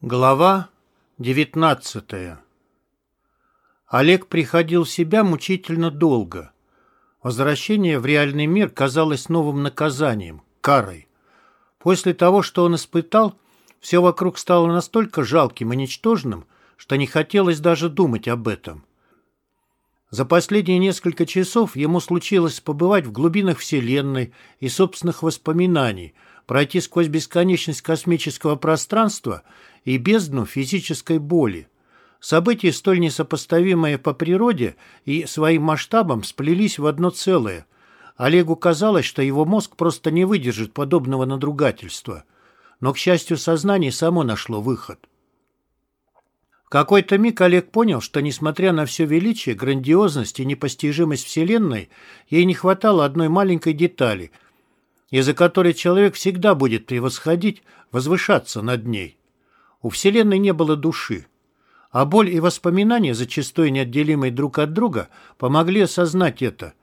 Глава 19 Олег приходил в себя мучительно долго. Возвращение в реальный мир казалось новым наказанием, карой. После того, что он испытал, все вокруг стало настолько жалким и ничтожным, что не хотелось даже думать об этом. За последние несколько часов ему случилось побывать в глубинах Вселенной и собственных воспоминаний, пройти сквозь бесконечность космического пространства и бездну физической боли. События, столь несопоставимые по природе и своим масштабам, сплелись в одно целое. Олегу казалось, что его мозг просто не выдержит подобного надругательства. Но, к счастью, сознание само нашло выход. В какой-то миг Олег понял, что, несмотря на все величие, грандиозность и непостижимость Вселенной, ей не хватало одной маленькой детали, из-за которой человек всегда будет превосходить, возвышаться над ней. У Вселенной не было души. А боль и воспоминания, зачастую неотделимые друг от друга, помогли осознать это.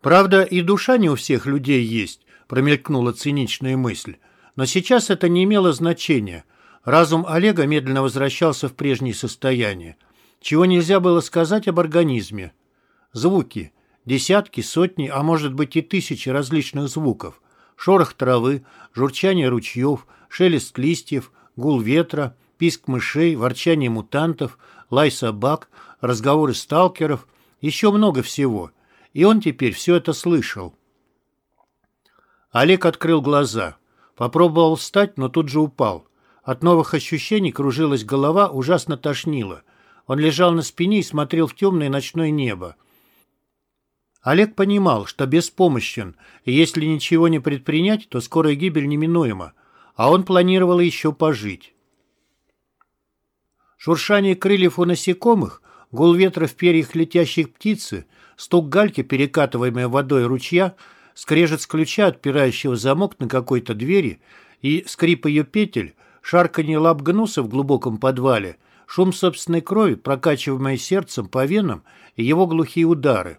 Правда, и душа не у всех людей есть, промелькнула циничная мысль. Но сейчас это не имело значения. Разум Олега медленно возвращался в прежнее состояние. Чего нельзя было сказать об организме. Звуки. Десятки, сотни, а может быть и тысячи различных звуков. Шорох травы, журчание ручьев, шелест листьев, гул ветра, писк мышей, ворчание мутантов, лай собак, разговоры сталкеров, еще много всего. И он теперь все это слышал. Олег открыл глаза. Попробовал встать, но тут же упал. От новых ощущений кружилась голова, ужасно тошнило. Он лежал на спине и смотрел в темное ночное небо. Олег понимал, что беспомощен, и если ничего не предпринять, то скорая гибель неминуема, а он планировал еще пожить. Шуршание крыльев у насекомых, гул ветра в перьях летящих птицы, стук гальки, перекатываемой водой ручья, скрежет с ключа, отпирающего замок на какой-то двери, и скрип ее петель, шарканье лап гнуса в глубоком подвале, шум собственной крови, прокачиваемой сердцем по венам, и его глухие удары.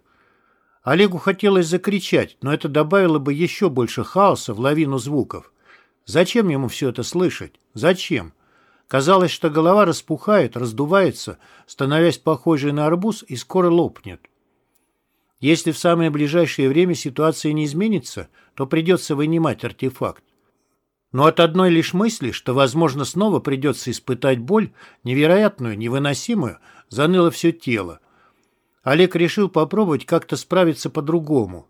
Олегу хотелось закричать, но это добавило бы еще больше хаоса в лавину звуков. Зачем ему все это слышать? Зачем? Казалось, что голова распухает, раздувается, становясь похожей на арбуз и скоро лопнет. Если в самое ближайшее время ситуация не изменится, то придется вынимать артефакт. Но от одной лишь мысли, что, возможно, снова придется испытать боль, невероятную, невыносимую, заныло все тело. Олег решил попробовать как-то справиться по-другому.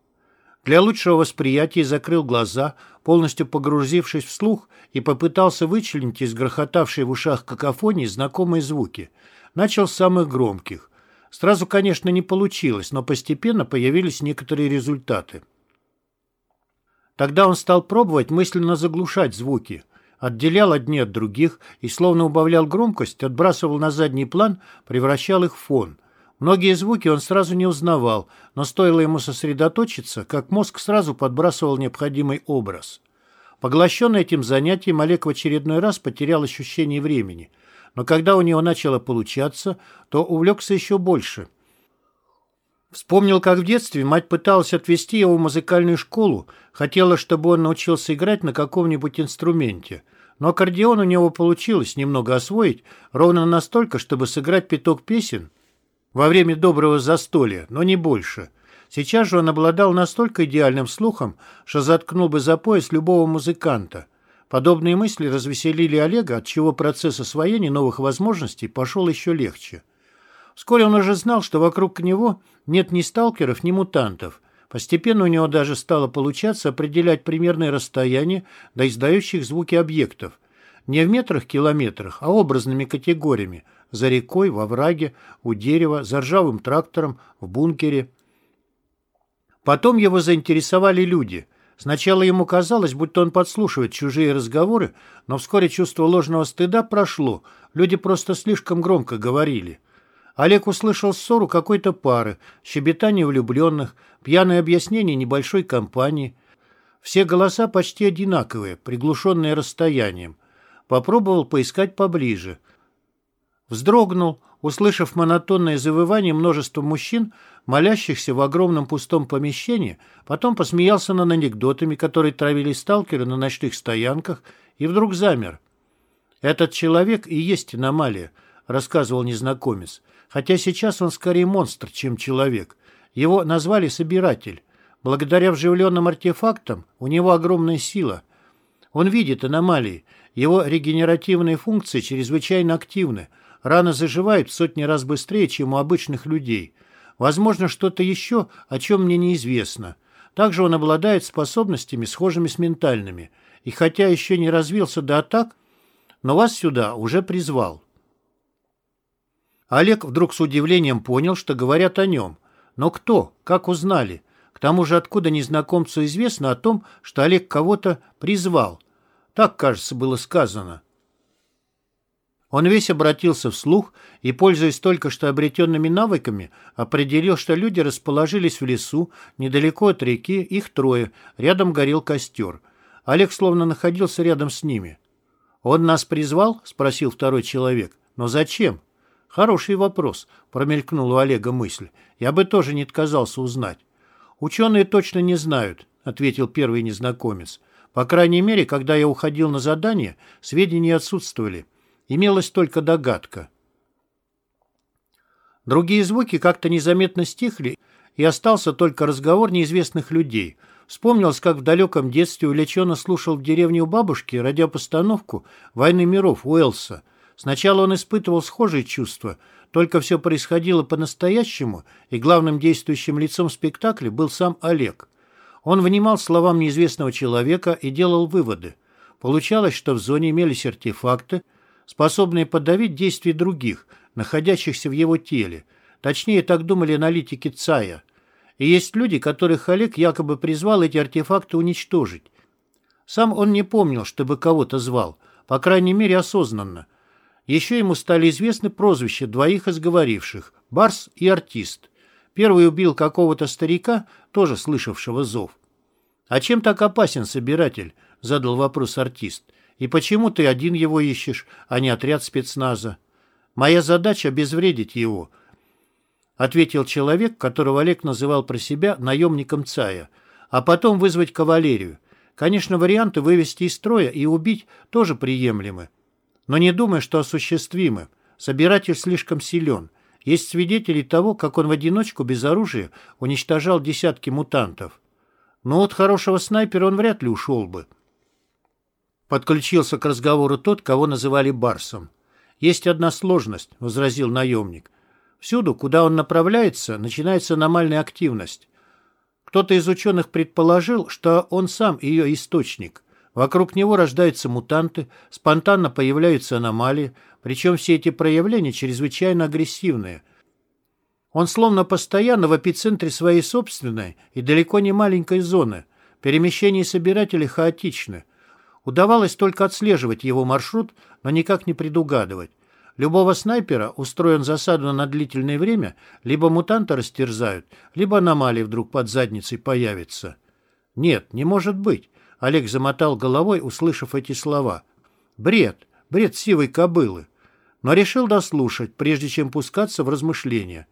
Для лучшего восприятия закрыл глаза, полностью погрузившись в слух, и попытался вычленить из грохотавшей в ушах какофонии знакомые звуки. Начал с самых громких. Сразу, конечно, не получилось, но постепенно появились некоторые результаты. Тогда он стал пробовать мысленно заглушать звуки, отделял одни от других и, словно убавлял громкость, отбрасывал на задний план, превращал их в фон – Многие звуки он сразу не узнавал, но стоило ему сосредоточиться, как мозг сразу подбрасывал необходимый образ. Поглощенный этим занятием, Олег в очередной раз потерял ощущение времени. Но когда у него начало получаться, то увлекся еще больше. Вспомнил, как в детстве мать пыталась отвезти его в музыкальную школу, хотела, чтобы он научился играть на каком-нибудь инструменте. Но аккордеон у него получилось немного освоить, ровно настолько, чтобы сыграть пяток песен – во время доброго застолья, но не больше. Сейчас же он обладал настолько идеальным слухом, что заткнул бы за пояс любого музыканта. Подобные мысли развеселили Олега, отчего процесс освоения новых возможностей пошел еще легче. Вскоре он уже знал, что вокруг него нет ни сталкеров, ни мутантов. Постепенно у него даже стало получаться определять примерное расстояние до издающих звуки объектов. Не в метрах-километрах, а образными категориями, за рекой, во враге, у дерева, за ржавым трактором, в бункере. Потом его заинтересовали люди. Сначала ему казалось, будто он подслушивает чужие разговоры, но вскоре чувство ложного стыда прошло, люди просто слишком громко говорили. Олег услышал ссору какой-то пары, щебетание влюбленных, пьяное объяснение небольшой компании. Все голоса почти одинаковые, приглушенные расстоянием. Попробовал поискать поближе – Вздрогнул, услышав монотонное завывание множества мужчин, молящихся в огромном пустом помещении, потом посмеялся над анекдотами, которые травили сталкеры на ночных стоянках, и вдруг замер. «Этот человек и есть аномалия», — рассказывал незнакомец. «Хотя сейчас он скорее монстр, чем человек. Его назвали «собиратель». Благодаря вживленным артефактам у него огромная сила. Он видит аномалии. Его регенеративные функции чрезвычайно активны. Раны заживают в сотни раз быстрее, чем у обычных людей. Возможно, что-то еще, о чем мне неизвестно. Также он обладает способностями, схожими с ментальными. И хотя еще не развился до атак, но вас сюда уже призвал. Олег вдруг с удивлением понял, что говорят о нем. Но кто? Как узнали? К тому же откуда незнакомцу известно о том, что Олег кого-то призвал? Так, кажется, было сказано. Он весь обратился вслух и, пользуясь только что обретенными навыками, определил, что люди расположились в лесу, недалеко от реки, их трое, рядом горел костер. Олег словно находился рядом с ними. «Он нас призвал?» — спросил второй человек. «Но зачем?» «Хороший вопрос», — промелькнула у Олега мысль. «Я бы тоже не отказался узнать». «Ученые точно не знают», — ответил первый незнакомец. «По крайней мере, когда я уходил на задание, сведения отсутствовали. Имелась только догадка». Другие звуки как-то незаметно стихли, и остался только разговор неизвестных людей. Вспомнилось, как в далеком детстве увлеченно слушал в деревне у бабушки радиопостановку «Войны миров» Уэллса — Сначала он испытывал схожие чувства, только все происходило по-настоящему, и главным действующим лицом спектакля был сам Олег. Он внимал словам неизвестного человека и делал выводы. Получалось, что в зоне имелись артефакты, способные подавить действия других, находящихся в его теле. Точнее, так думали аналитики ЦАЯ. И есть люди, которых Олег якобы призвал эти артефакты уничтожить. Сам он не помнил, чтобы кого-то звал, по крайней мере осознанно. Еще ему стали известны прозвища двоих изговоривших – Барс и Артист. Первый убил какого-то старика, тоже слышавшего зов. «А чем так опасен собиратель?» – задал вопрос артист. «И почему ты один его ищешь, а не отряд спецназа?» «Моя задача – обезвредить его», – ответил человек, которого Олег называл про себя наемником Цая, «а потом вызвать кавалерию. Конечно, варианты вывести из строя и убить тоже приемлемы, но не думай, что осуществимы. Собиратель слишком силен. Есть свидетели того, как он в одиночку без оружия уничтожал десятки мутантов. Но от хорошего снайпера он вряд ли ушел бы. Подключился к разговору тот, кого называли Барсом. «Есть одна сложность», — возразил наемник. «Всюду, куда он направляется, начинается аномальная активность. Кто-то из ученых предположил, что он сам ее источник. Вокруг него рождаются мутанты, спонтанно появляются аномалии, причем все эти проявления чрезвычайно агрессивные. Он словно постоянно в эпицентре своей собственной и далеко не маленькой зоны. Перемещения собирателей хаотичны. Удавалось только отслеживать его маршрут, но никак не предугадывать. Любого снайпера, устроен засаду на длительное время, либо мутанта растерзают, либо аномалии вдруг под задницей появятся. Нет, не может быть. Олег замотал головой, услышав эти слова. Бред, бред сивой кобылы. Но решил дослушать, прежде чем пускаться в размышления.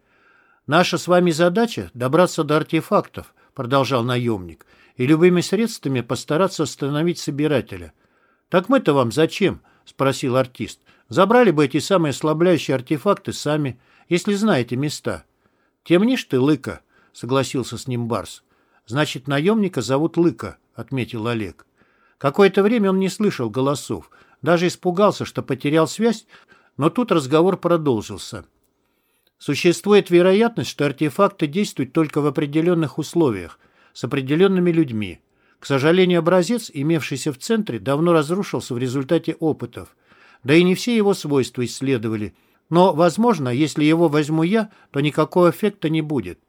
«Наша с вами задача — добраться до артефактов», — продолжал наемник, «и любыми средствами постараться остановить собирателя». «Так мы-то вам зачем?» — спросил артист. «Забрали бы эти самые ослабляющие артефакты сами, если знаете места». «Темнишь ты, Лыка», — согласился с ним Барс. «Значит, наемника зовут Лыка», — отметил Олег. Какое-то время он не слышал голосов, даже испугался, что потерял связь, но тут разговор продолжился. Существует вероятность, что артефакты действуют только в определенных условиях, с определенными людьми. К сожалению, образец, имевшийся в центре, давно разрушился в результате опытов. Да и не все его свойства исследовали. Но, возможно, если его возьму я, то никакого эффекта не будет.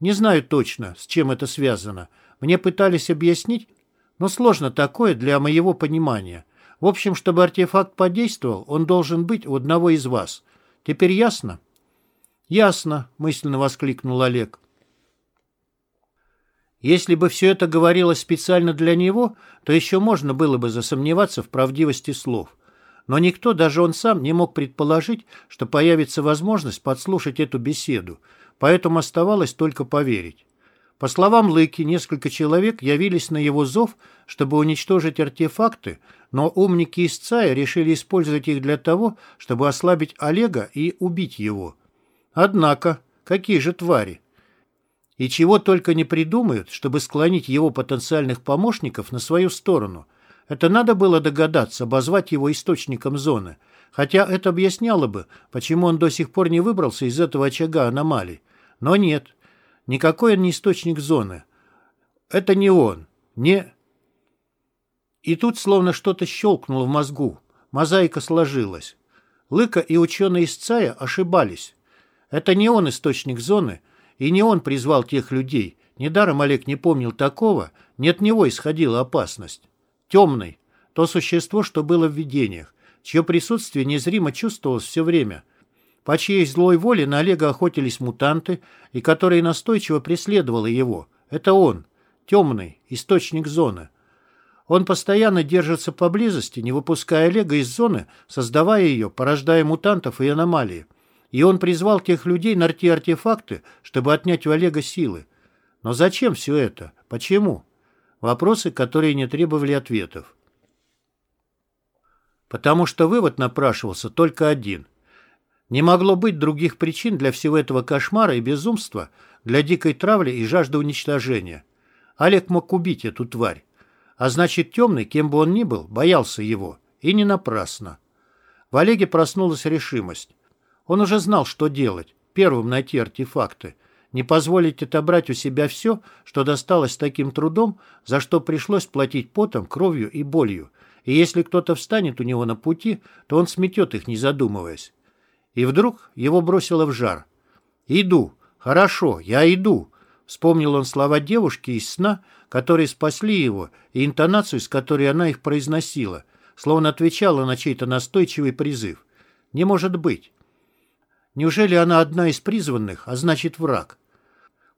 Не знаю точно, с чем это связано. Мне пытались объяснить, но сложно такое для моего понимания. В общем, чтобы артефакт подействовал, он должен быть у одного из вас. Теперь ясно? Ясно, мысленно воскликнул Олег. Если бы все это говорилось специально для него, то еще можно было бы засомневаться в правдивости слов. Но никто, даже он сам, не мог предположить, что появится возможность подслушать эту беседу, поэтому оставалось только поверить. По словам Лыки, несколько человек явились на его зов, чтобы уничтожить артефакты, но умники из ЦАя решили использовать их для того, чтобы ослабить Олега и убить его. Однако, какие же твари? И чего только не придумают, чтобы склонить его потенциальных помощников на свою сторону. Это надо было догадаться, обозвать его источником зоны. Хотя это объясняло бы, почему он до сих пор не выбрался из этого очага аномалий. Но нет, Никакой он не источник зоны. Это не он. Не... И тут словно что-то щелкнуло в мозгу. Мозаика сложилась. Лыка и ученые из ЦАЯ ошибались. Это не он источник зоны, и не он призвал тех людей. Недаром Олег не помнил такого, не от него исходила опасность. Темный, то существо, что было в видениях, чье присутствие незримо чувствовалось все время, по чьей злой воле на Олега охотились мутанты, и которые настойчиво преследовали его. Это он, темный, источник зоны. Он постоянно держится поблизости, не выпуская Олега из зоны, создавая ее, порождая мутантов и аномалии. И он призвал тех людей найти артефакты, чтобы отнять у Олега силы. Но зачем все это? Почему? Вопросы, которые не требовали ответов. Потому что вывод напрашивался только один. Не могло быть других причин для всего этого кошмара и безумства, для дикой травли и жажды уничтожения. Олег мог убить эту тварь. А значит, темный, кем бы он ни был, боялся его. И не напрасно. В Олеге проснулась решимость. Он уже знал, что делать. Первым найти артефакты. Не позволить отобрать у себя все, что досталось таким трудом, за что пришлось платить потом, кровью и болью. И если кто-то встанет у него на пути, то он сметет их, не задумываясь. И вдруг его бросило в жар. «Иду. Хорошо, я иду», — вспомнил он слова девушки из сна, которые спасли его, и интонацию, с которой она их произносила, словно отвечала на чей-то настойчивый призыв. «Не может быть». Неужели она одна из призванных, а значит враг?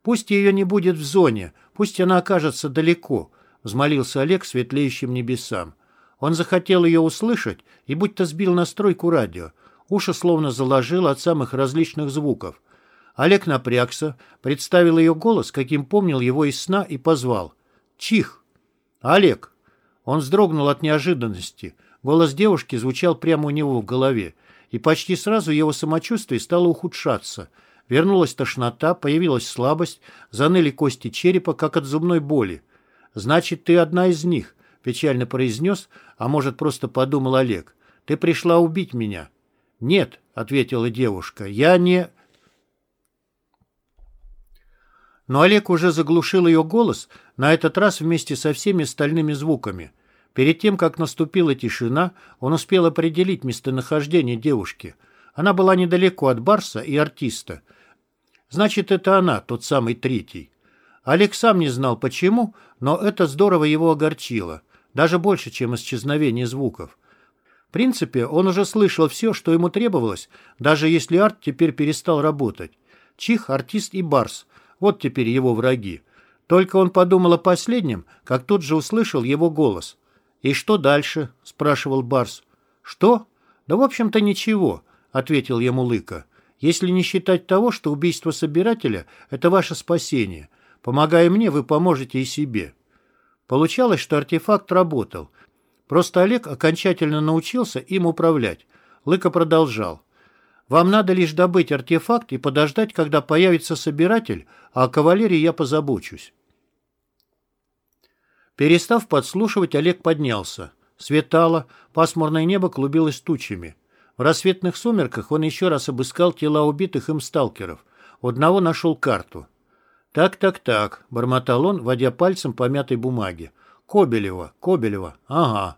Пусть ее не будет в зоне, пусть она окажется далеко, взмолился Олег светлеющим небесам. Он захотел ее услышать и будто сбил настройку радио. Уши словно заложило от самых различных звуков. Олег напрягся, представил ее голос, каким помнил его из сна, и позвал. «Чих!» «Олег!» Он вздрогнул от неожиданности. Голос девушки звучал прямо у него в голове, и почти сразу его самочувствие стало ухудшаться. Вернулась тошнота, появилась слабость, заныли кости черепа, как от зубной боли. «Значит, ты одна из них», — печально произнес, а может, просто подумал Олег. «Ты пришла убить меня». «Нет», — ответила девушка, — «я не...» Но Олег уже заглушил ее голос, на этот раз вместе со всеми остальными звуками. Перед тем, как наступила тишина, он успел определить местонахождение девушки. Она была недалеко от Барса и артиста. Значит, это она, тот самый третий. Олег сам не знал почему, но это здорово его огорчило. Даже больше, чем исчезновение звуков принципе, он уже слышал все, что ему требовалось, даже если арт теперь перестал работать. Чих, артист и Барс – вот теперь его враги. Только он подумал о последнем, как тут же услышал его голос. «И что дальше?» – спрашивал Барс. «Что? Да, в общем-то, ничего», – ответил ему Лыка. «Если не считать того, что убийство собирателя – это ваше спасение. Помогая мне, вы поможете и себе». Получалось, что артефакт работал – Просто Олег окончательно научился им управлять. Лыка продолжал. «Вам надо лишь добыть артефакт и подождать, когда появится собиратель, а о кавалерии я позабочусь». Перестав подслушивать, Олег поднялся. Светало, пасмурное небо клубилось тучами. В рассветных сумерках он еще раз обыскал тела убитых им сталкеров. У одного нашел карту. «Так-так-так», — бормотал он, водя пальцем по мятой бумаге. Кобелева, Кобелева, ага.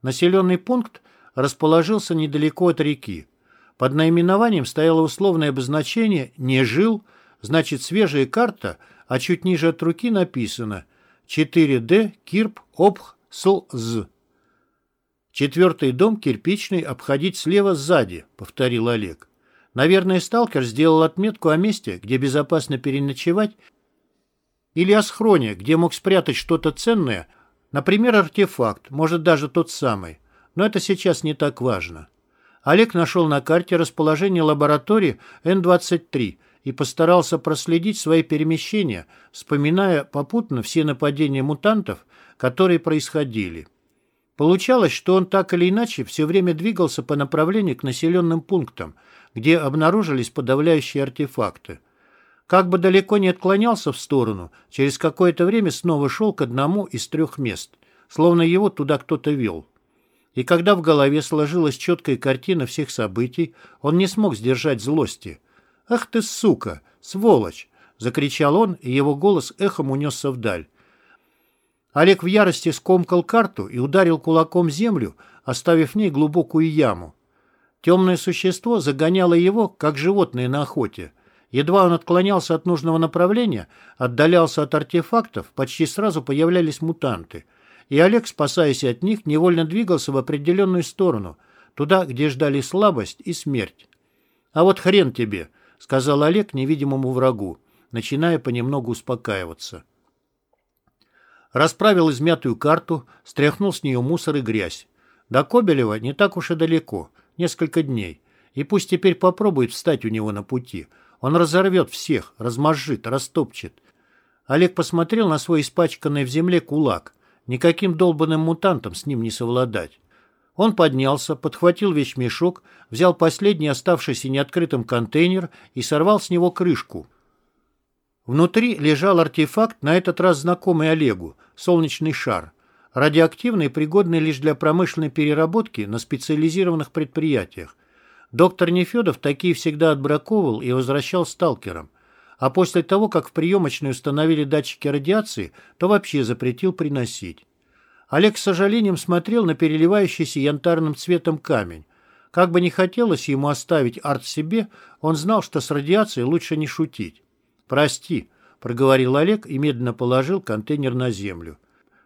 Населенный пункт расположился недалеко от реки. Под наименованием стояло условное обозначение «не жил», значит свежая карта, а чуть ниже от руки написано 4D Кирп Обх Слз. Четвертый дом кирпичный, обходить слева сзади, повторил Олег. Наверное, сталкер сделал отметку о месте, где безопасно переночевать или о схроне, где мог спрятать что-то ценное, например, артефакт, может даже тот самый. Но это сейчас не так важно. Олег нашел на карте расположение лаборатории Н-23 и постарался проследить свои перемещения, вспоминая попутно все нападения мутантов, которые происходили. Получалось, что он так или иначе все время двигался по направлению к населенным пунктам, где обнаружились подавляющие артефакты. Как бы далеко не отклонялся в сторону, через какое-то время снова шел к одному из трех мест, словно его туда кто-то вел. И когда в голове сложилась четкая картина всех событий, он не смог сдержать злости. «Ах ты, сука! Сволочь!» — закричал он, и его голос эхом унесся вдаль. Олег в ярости скомкал карту и ударил кулаком землю, оставив в ней глубокую яму. Темное существо загоняло его, как животное на охоте. Едва он отклонялся от нужного направления, отдалялся от артефактов, почти сразу появлялись мутанты — и Олег, спасаясь от них, невольно двигался в определенную сторону, туда, где ждали слабость и смерть. «А вот хрен тебе», — сказал Олег невидимому врагу, начиная понемногу успокаиваться. Расправил измятую карту, стряхнул с нее мусор и грязь. До Кобелева не так уж и далеко, несколько дней. И пусть теперь попробует встать у него на пути. Он разорвет всех, размозжит, растопчет. Олег посмотрел на свой испачканный в земле кулак. Никаким долбанным мутантом с ним не совладать. Он поднялся, подхватил вещмешок, взял последний оставшийся неоткрытым контейнер и сорвал с него крышку. Внутри лежал артефакт, на этот раз знакомый Олегу, солнечный шар, радиоактивный пригодный лишь для промышленной переработки на специализированных предприятиях. Доктор Нефедов такие всегда отбраковывал и возвращал сталкерам а после того, как в приемочной установили датчики радиации, то вообще запретил приносить. Олег с сожалением смотрел на переливающийся янтарным цветом камень. Как бы не хотелось ему оставить арт себе, он знал, что с радиацией лучше не шутить. «Прости», — проговорил Олег и медленно положил контейнер на землю.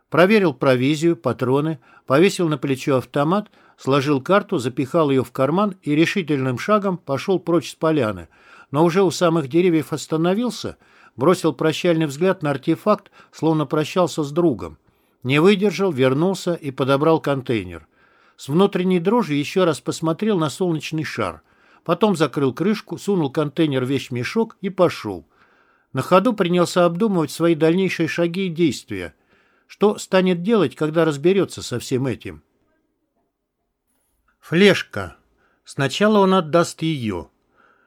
Проверил провизию, патроны, повесил на плечо автомат, сложил карту, запихал ее в карман и решительным шагом пошел прочь с поляны — но уже у самых деревьев остановился, бросил прощальный взгляд на артефакт, словно прощался с другом. Не выдержал, вернулся и подобрал контейнер. С внутренней дрожью еще раз посмотрел на солнечный шар. Потом закрыл крышку, сунул контейнер в вещмешок и пошел. На ходу принялся обдумывать свои дальнейшие шаги и действия. Что станет делать, когда разберется со всем этим? Флешка. Сначала он отдаст ее.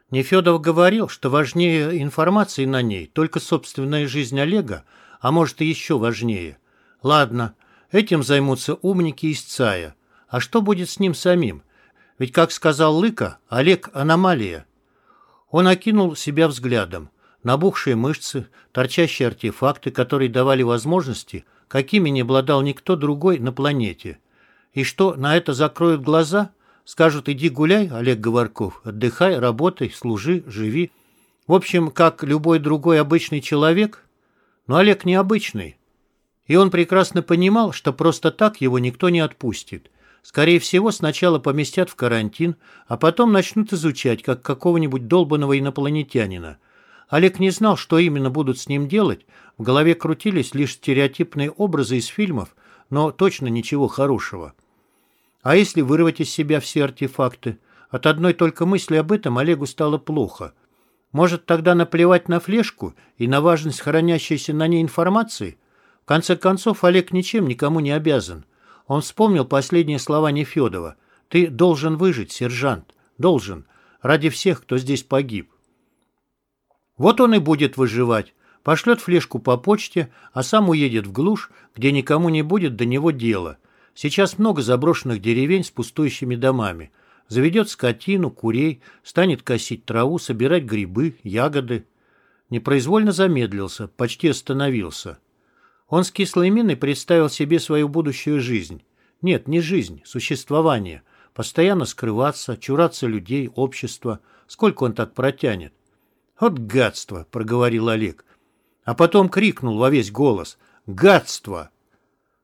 Нефедов говорил, что важнее информации на ней только собственная жизнь Олега, а может и еще важнее. Ладно, этим займутся умники из ЦАЯ. А что будет с ним самим? Ведь, как сказал Лыка, Олег – аномалия. Он окинул себя взглядом. Набухшие мышцы, торчащие артефакты, которые давали возможности, какими не обладал никто другой на планете. И что, на это закроют глаза – Скажут, иди гуляй, Олег Говорков, отдыхай, работай, служи, живи. В общем, как любой другой обычный человек. Но Олег необычный. И он прекрасно понимал, что просто так его никто не отпустит. Скорее всего, сначала поместят в карантин, а потом начнут изучать, как какого-нибудь долбанного инопланетянина. Олег не знал, что именно будут с ним делать. В голове крутились лишь стереотипные образы из фильмов, но точно ничего хорошего. А если вырвать из себя все артефакты? От одной только мысли об этом Олегу стало плохо. Может, тогда наплевать на флешку и на важность хранящейся на ней информации? Конце концов, Олег ничем никому не обязан. Он вспомнил последние слова Нефедова. «Ты должен выжить, сержант. Должен. Ради всех, кто здесь погиб». Вот он и будет выживать. Пошлет флешку по почте, а сам уедет в глушь, где никому не будет до него дела. Сейчас много заброшенных деревень с пустующими домами. Заведет скотину, курей, станет косить траву, собирать грибы, ягоды. Непроизвольно замедлился, почти остановился. Он с кислой миной представил себе свою будущую жизнь. Нет, не жизнь, существование. Постоянно скрываться, чураться людей, общества. Сколько он так протянет? «Вот гадство!» — проговорил Олег. А потом крикнул во весь голос. «Гадство!»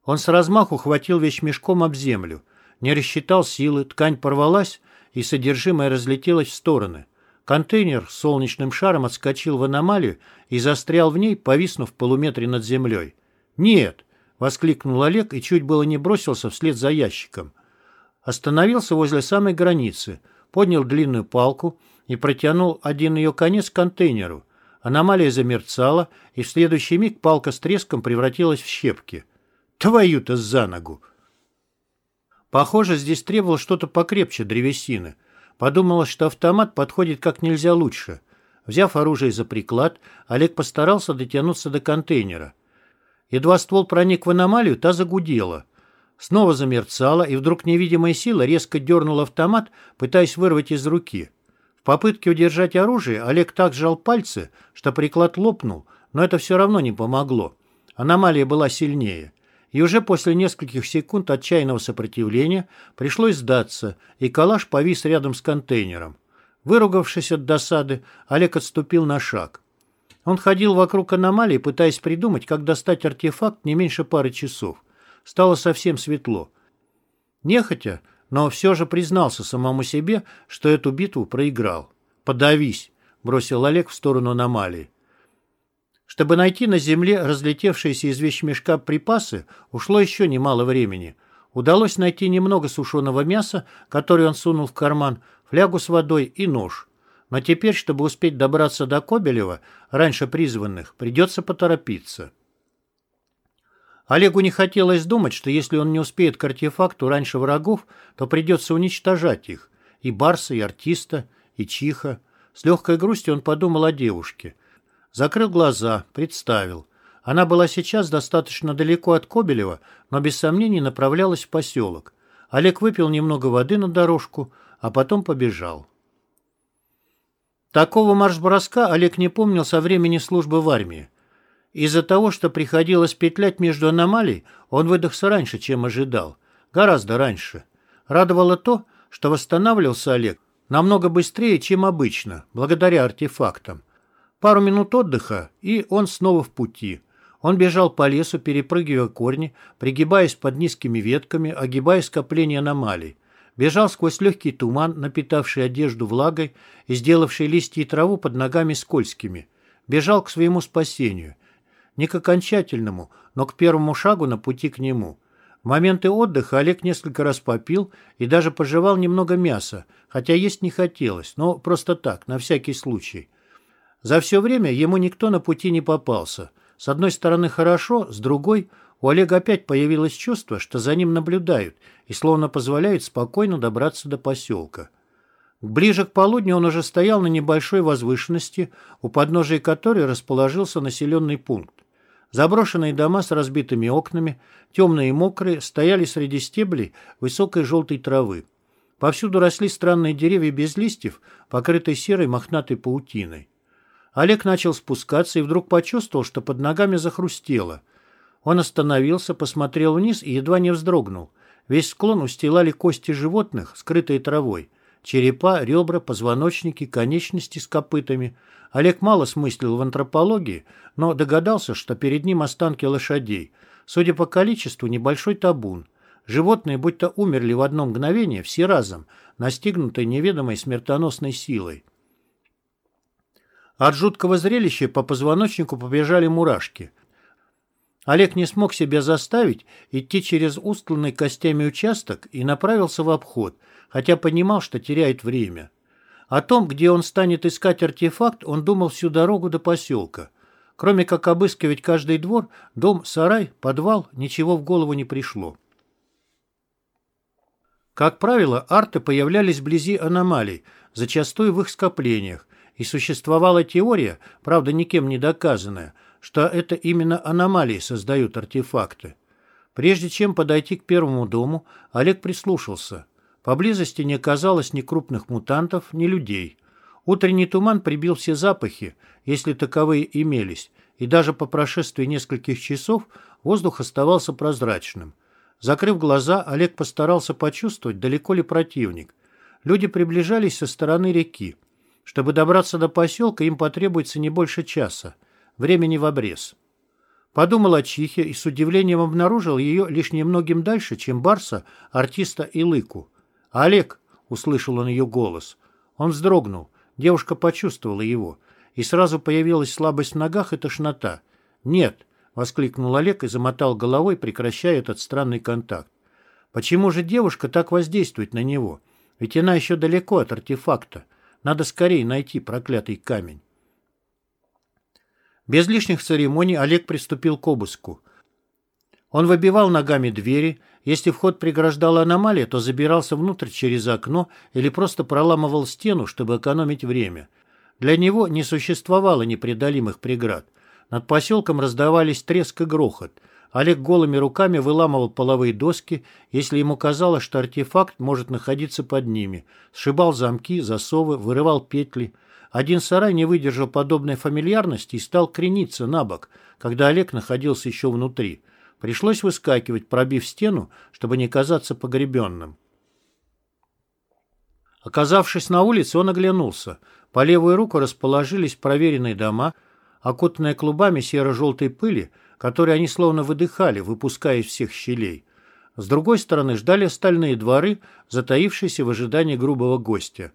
Он с размаху хватил вещмешком об землю. Не рассчитал силы, ткань порвалась, и содержимое разлетелось в стороны. Контейнер с солнечным шаром отскочил в аномалию и застрял в ней, повиснув в полуметре над землей. «Нет!» — воскликнул Олег и чуть было не бросился вслед за ящиком. Остановился возле самой границы, поднял длинную палку и протянул один ее конец к контейнеру. Аномалия замерцала, и в следующий миг палка с треском превратилась в щепки. Твою-то за ногу! Похоже, здесь требовало что-то покрепче древесины. Подумалось, что автомат подходит как нельзя лучше. Взяв оружие за приклад, Олег постарался дотянуться до контейнера. Едва ствол проник в аномалию, та загудела. Снова замерцала, и вдруг невидимая сила резко дернула автомат, пытаясь вырвать из руки. В попытке удержать оружие Олег так сжал пальцы, что приклад лопнул, но это все равно не помогло. Аномалия была сильнее. И уже после нескольких секунд отчаянного сопротивления пришлось сдаться, и калаш повис рядом с контейнером. Выругавшись от досады, Олег отступил на шаг. Он ходил вокруг аномалии, пытаясь придумать, как достать артефакт не меньше пары часов. Стало совсем светло. Нехотя, но все же признался самому себе, что эту битву проиграл. «Подавись!» — бросил Олег в сторону аномалии. Чтобы найти на земле разлетевшиеся из вещмешка припасы, ушло еще немало времени. Удалось найти немного сушеного мяса, которое он сунул в карман, флягу с водой и нож. Но теперь, чтобы успеть добраться до Кобелева, раньше призванных, придется поторопиться. Олегу не хотелось думать, что если он не успеет к артефакту раньше врагов, то придется уничтожать их. И Барса, и Артиста, и Чиха. С легкой грустью он подумал о девушке. Закрыл глаза, представил. Она была сейчас достаточно далеко от Кобелева, но без сомнений направлялась в поселок. Олег выпил немного воды на дорожку, а потом побежал. Такого марш-броска Олег не помнил со времени службы в армии. Из-за того, что приходилось петлять между аномалий, он выдохся раньше, чем ожидал. Гораздо раньше. Радовало то, что восстанавливался Олег намного быстрее, чем обычно, благодаря артефактам. Пару минут отдыха, и он снова в пути. Он бежал по лесу, перепрыгивая корни, пригибаясь под низкими ветками, огибая скопление аномалий. Бежал сквозь легкий туман, напитавший одежду влагой и сделавший листья и траву под ногами скользкими. Бежал к своему спасению не к окончательному, но к первому шагу на пути к нему. В моменты отдыха Олег несколько раз попил и даже пожевал немного мяса, хотя есть не хотелось, но просто так, на всякий случай. За все время ему никто на пути не попался. С одной стороны хорошо, с другой у Олега опять появилось чувство, что за ним наблюдают и словно позволяют спокойно добраться до поселка. Ближе к полудню он уже стоял на небольшой возвышенности, у подножия которой расположился населенный пункт. Заброшенные дома с разбитыми окнами, темные и мокрые, стояли среди стеблей высокой желтой травы. Повсюду росли странные деревья без листьев, покрытые серой мохнатой паутиной. Олег начал спускаться и вдруг почувствовал, что под ногами захрустело. Он остановился, посмотрел вниз и едва не вздрогнул. Весь склон устилали кости животных, скрытые травой. Черепа, ребра, позвоночники, конечности с копытами – Олег мало смыслил в антропологии, но догадался, что перед ним останки лошадей. Судя по количеству, небольшой табун. Животные будто умерли в одно мгновение, все разом, настигнутые неведомой смертоносной силой. От жуткого зрелища по позвоночнику побежали мурашки. Олег не смог себя заставить идти через устланный костями участок и направился в обход, хотя понимал, что теряет время. О том, где он станет искать артефакт, он думал всю дорогу до поселка. Кроме как обыскивать каждый двор, дом, сарай, подвал, ничего в голову не пришло. Как правило, арты появлялись вблизи аномалий, зачастую в их скоплениях, и существовала теория, правда никем не доказанная, что это именно аномалии создают артефакты. Прежде чем подойти к первому дому, Олег прислушался – Поблизости не оказалось ни крупных мутантов, ни людей. Утренний туман прибил все запахи, если таковые имелись, и даже по прошествии нескольких часов воздух оставался прозрачным. Закрыв глаза, Олег постарался почувствовать, далеко ли противник. Люди приближались со стороны реки. Чтобы добраться до поселка, им потребуется не больше часа. Времени в обрез. Подумал о Чихе и с удивлением обнаружил ее лишь немногим дальше, чем Барса, артиста и Лыку. «Олег!» — услышал он ее голос. Он вздрогнул. Девушка почувствовала его. И сразу появилась слабость в ногах и тошнота. «Нет!» — воскликнул Олег и замотал головой, прекращая этот странный контакт. «Почему же девушка так воздействует на него? Ведь она еще далеко от артефакта. Надо скорее найти проклятый камень. Без лишних церемоний Олег приступил к обыску. Он выбивал ногами двери, если вход преграждала аномалия, то забирался внутрь через окно или просто проламывал стену, чтобы экономить время. Для него не существовало непреодолимых преград. Над поселком раздавались треск и грохот. Олег голыми руками выламывал половые доски, если ему казалось, что артефакт может находиться под ними. Сшибал замки, засовы, вырывал петли. Один сарай не выдержал подобной фамильярности и стал крениться на бок, когда Олег находился еще внутри. Пришлось выскакивать, пробив стену, чтобы не казаться погребенным. Оказавшись на улице, он оглянулся. По левую руку расположились проверенные дома, окутанные клубами серо-желтой пыли, которые они словно выдыхали, выпуская из всех щелей. С другой стороны ждали остальные дворы, затаившиеся в ожидании грубого гостя.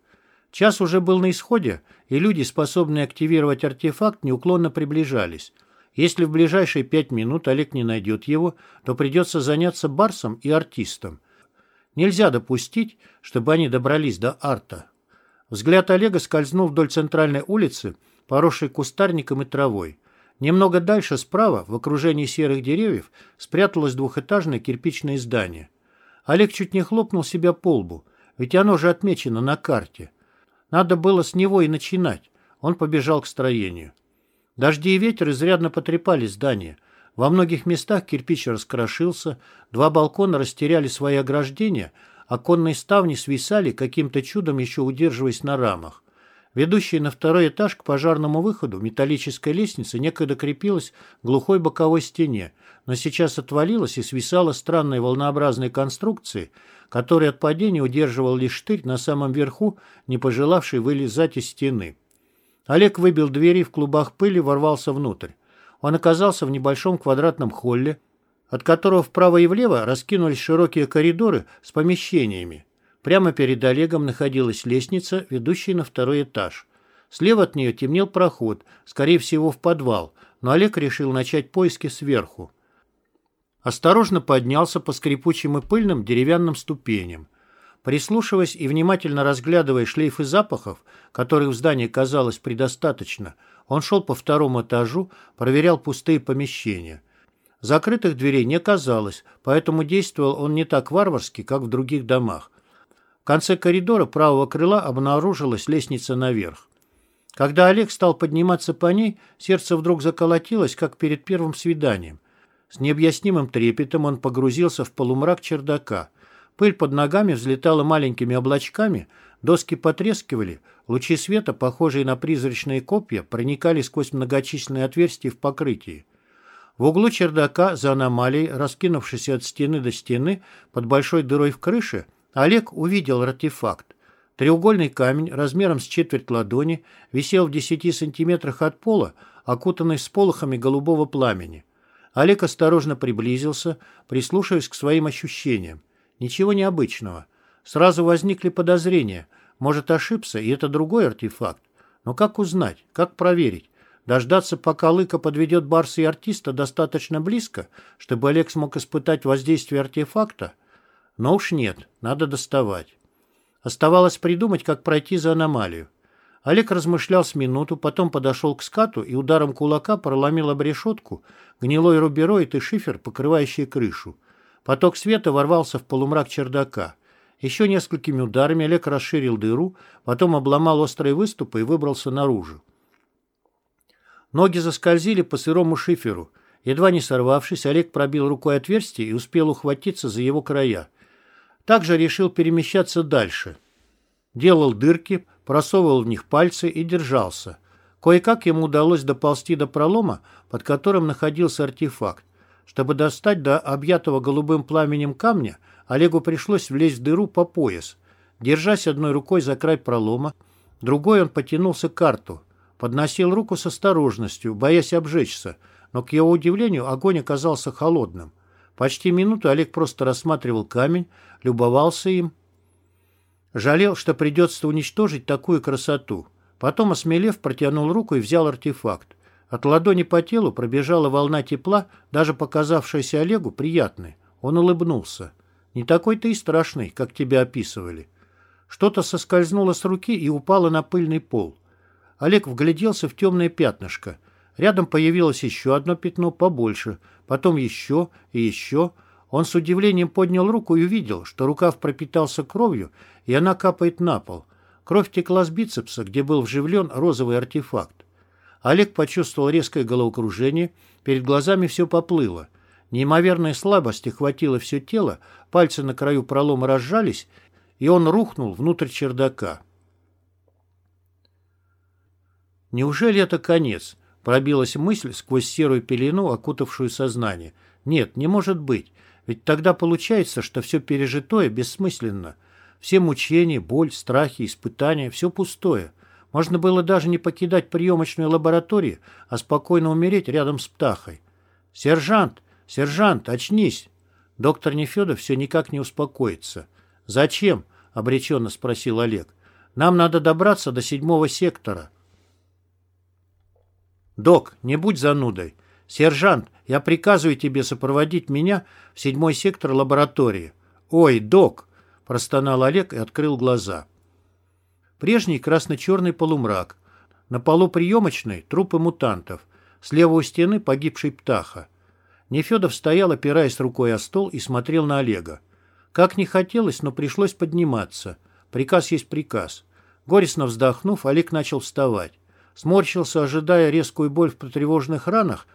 Час уже был на исходе, и люди, способные активировать артефакт, неуклонно приближались – если в ближайшие пять минут Олег не найдет его, то придется заняться Барсом и артистом. Нельзя допустить, чтобы они добрались до арта. Взгляд Олега скользнул вдоль центральной улицы, поросшей кустарником и травой. Немного дальше, справа, в окружении серых деревьев, спряталось двухэтажное кирпичное здание. Олег чуть не хлопнул себя по лбу, ведь оно же отмечено на карте. Надо было с него и начинать. Он побежал к строению. Дожди и ветер изрядно потрепали здание. Во многих местах кирпич раскрошился, два балкона растеряли свои ограждения, оконные ставни свисали, каким-то чудом еще удерживаясь на рамах. Ведущая на второй этаж к пожарному выходу металлическая лестница некогда крепилась к глухой боковой стене, но сейчас отвалилась и свисала странной волнообразной конструкцией, которая от падения удерживал лишь штырь на самом верху, не пожелавший вылезать из стены. Олег выбил двери и в клубах пыли ворвался внутрь. Он оказался в небольшом квадратном холле, от которого вправо и влево раскинулись широкие коридоры с помещениями. Прямо перед Олегом находилась лестница, ведущая на второй этаж. Слева от нее темнел проход, скорее всего, в подвал, но Олег решил начать поиски сверху. Осторожно поднялся по скрипучим и пыльным деревянным ступеням. Прислушиваясь и внимательно разглядывая шлейфы запахов, которых в здании казалось предостаточно, он шел по второму этажу, проверял пустые помещения. Закрытых дверей не казалось, поэтому действовал он не так варварски, как в других домах. В конце коридора правого крыла обнаружилась лестница наверх. Когда Олег стал подниматься по ней, сердце вдруг заколотилось, как перед первым свиданием. С необъяснимым трепетом он погрузился в полумрак чердака – Пыль под ногами взлетала маленькими облачками, доски потрескивали, лучи света, похожие на призрачные копья, проникали сквозь многочисленные отверстия в покрытии. В углу чердака за аномалией, раскинувшейся от стены до стены, под большой дырой в крыше, Олег увидел артефакт. Треугольный камень размером с четверть ладони висел в десяти сантиметрах от пола, окутанный сполохами голубого пламени. Олег осторожно приблизился, прислушиваясь к своим ощущениям. Ничего необычного. Сразу возникли подозрения. Может, ошибся, и это другой артефакт. Но как узнать? Как проверить? Дождаться, пока Лыка подведет Барса и артиста достаточно близко, чтобы Олег смог испытать воздействие артефакта? Но уж нет, надо доставать. Оставалось придумать, как пройти за аномалию. Олег размышлял с минуту, потом подошел к скату и ударом кулака проломил обрешетку, гнилой рубероид и шифер, покрывающий крышу. Поток света ворвался в полумрак чердака. Еще несколькими ударами Олег расширил дыру, потом обломал острые выступы и выбрался наружу. Ноги заскользили по сырому шиферу. Едва не сорвавшись, Олег пробил рукой отверстие и успел ухватиться за его края. Также решил перемещаться дальше. Делал дырки, просовывал в них пальцы и держался. Кое-как ему удалось доползти до пролома, под которым находился артефакт. Чтобы достать до объятого голубым пламенем камня, Олегу пришлось влезть в дыру по пояс. Держась одной рукой за край пролома, другой он потянулся к карту. Подносил руку с осторожностью, боясь обжечься, но, к его удивлению, огонь оказался холодным. Почти минуту Олег просто рассматривал камень, любовался им. Жалел, что придется уничтожить такую красоту. Потом, осмелев, протянул руку и взял артефакт. От ладони по телу пробежала волна тепла, даже показавшаяся Олегу приятной. Он улыбнулся. «Не такой ты и страшный, как тебя описывали». Что-то соскользнуло с руки и упало на пыльный пол. Олег вгляделся в темное пятнышко. Рядом появилось еще одно пятно побольше, потом еще и еще. Он с удивлением поднял руку и увидел, что рукав пропитался кровью, и она капает на пол. Кровь текла с бицепса, где был вживлен розовый артефакт. Олег почувствовал резкое головокружение, перед глазами все поплыло. Неимоверная слабость охватила все тело, пальцы на краю пролома разжались, и он рухнул внутрь чердака. Неужели это конец? Пробилась мысль сквозь серую пелену, окутавшую сознание. Нет, не может быть. Ведь тогда получается, что все пережитое бессмысленно. Все мучения, боль, страхи, испытания – все пустое. Можно было даже не покидать приемочную лабораторию, а спокойно умереть рядом с птахой. «Сержант! Сержант, очнись!» Доктор Нефедов все никак не успокоится. «Зачем?» – обреченно спросил Олег. «Нам надо добраться до седьмого сектора». «Док, не будь занудой. Сержант, я приказываю тебе сопроводить меня в седьмой сектор лаборатории». «Ой, док!» – простонал Олег и открыл глаза. Прежний красно-черный полумрак. На полу приемочной трупы мутантов. Слева у стены погибший птаха. Нефедов стоял, опираясь рукой о стол, и смотрел на Олега. Как не хотелось, но пришлось подниматься. Приказ есть приказ. Горестно вздохнув, Олег начал вставать. Сморщился, ожидая резкую боль в потревоженных ранах,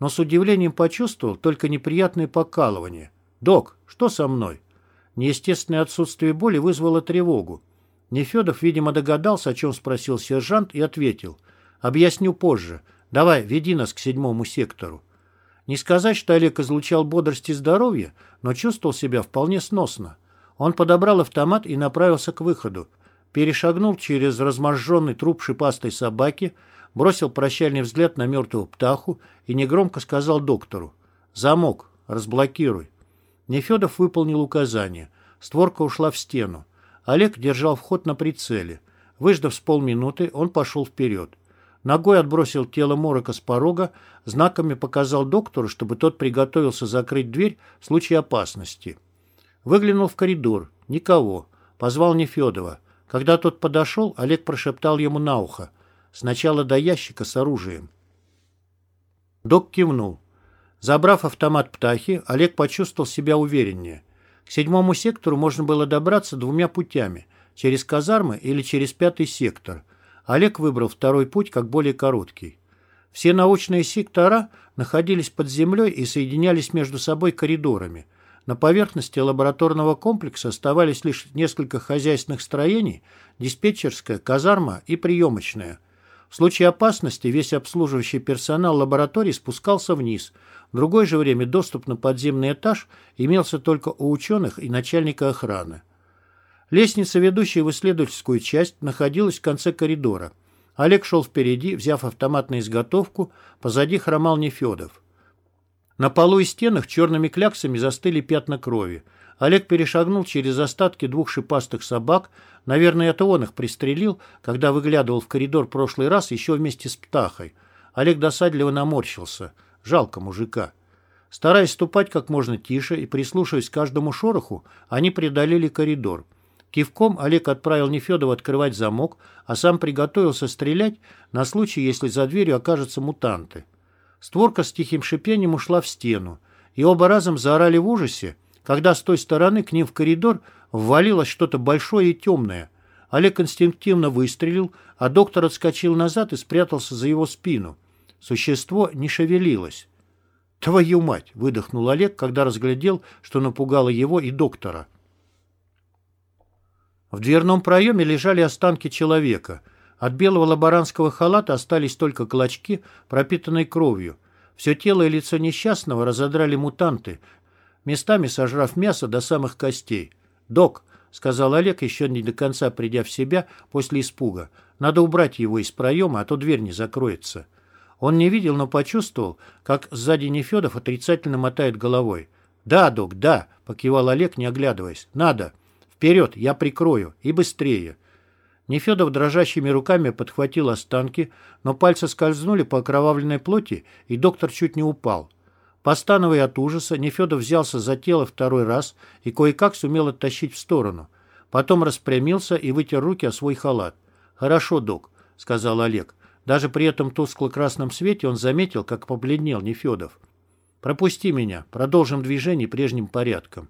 но с удивлением почувствовал только неприятное покалывание. «Док, что со мной?» Неестественное отсутствие боли вызвало тревогу. Нефедов, видимо, догадался, о чем спросил сержант, и ответил. «Объясню позже. Давай, веди нас к седьмому сектору». Не сказать, что Олег излучал бодрость и здоровье, но чувствовал себя вполне сносно. Он подобрал автомат и направился к выходу перешагнул через разможженный труп шипастой собаки, бросил прощальный взгляд на мертвую птаху и негромко сказал доктору «Замок, разблокируй». Нефедов выполнил указание. Створка ушла в стену. Олег держал вход на прицеле. Выждав с полминуты, он пошел вперед. Ногой отбросил тело Морока с порога, знаками показал доктору, чтобы тот приготовился закрыть дверь в случае опасности. Выглянул в коридор. Никого. Позвал Нефедова. Когда тот подошел, Олег прошептал ему на ухо. Сначала до ящика с оружием. Док кивнул. Забрав автомат птахи, Олег почувствовал себя увереннее. К седьмому сектору можно было добраться двумя путями – через казармы или через пятый сектор. Олег выбрал второй путь как более короткий. Все научные сектора находились под землей и соединялись между собой коридорами. На поверхности лабораторного комплекса оставались лишь несколько хозяйственных строений, диспетчерская, казарма и приемочная. В случае опасности весь обслуживающий персонал лаборатории спускался вниз. В другое же время доступ на подземный этаж имелся только у ученых и начальника охраны. Лестница, ведущая в исследовательскую часть, находилась в конце коридора. Олег шел впереди, взяв автомат на изготовку, позади хромал Нефедов. На полу и стенах черными кляксами застыли пятна крови. Олег перешагнул через остатки двух шипастых собак. Наверное, это он их пристрелил, когда выглядывал в коридор прошлый раз еще вместе с птахой. Олег досадливо наморщился. Жалко мужика. Стараясь ступать как можно тише и прислушиваясь к каждому шороху, они преодолели коридор. Кивком Олег отправил Нефедова открывать замок, а сам приготовился стрелять на случай, если за дверью окажутся мутанты. Створка с тихим шипением ушла в стену, и оба разом заорали в ужасе, когда с той стороны к ним в коридор ввалилось что-то большое и темное. Олег инстинктивно выстрелил, а доктор отскочил назад и спрятался за его спину. Существо не шевелилось. «Твою мать!» — выдохнул Олег, когда разглядел, что напугало его и доктора. В дверном проеме лежали останки человека — от белого лаборантского халата остались только клочки, пропитанные кровью. Все тело и лицо несчастного разодрали мутанты, местами сожрав мясо до самых костей. «Док», — сказал Олег, еще не до конца придя в себя после испуга, — «надо убрать его из проема, а то дверь не закроется». Он не видел, но почувствовал, как сзади Нефедов отрицательно мотает головой. «Да, док, да», — покивал Олег, не оглядываясь. «Надо. Вперед, я прикрою. И быстрее». Нефедов дрожащими руками подхватил останки, но пальцы скользнули по окровавленной плоти, и доктор чуть не упал. Постановая от ужаса, Нефедов взялся за тело второй раз и кое-как сумел оттащить в сторону. Потом распрямился и вытер руки о свой халат. «Хорошо, док», — сказал Олег. Даже при этом тускло-красном свете он заметил, как побледнел Нефедов. «Пропусти меня. Продолжим движение прежним порядком».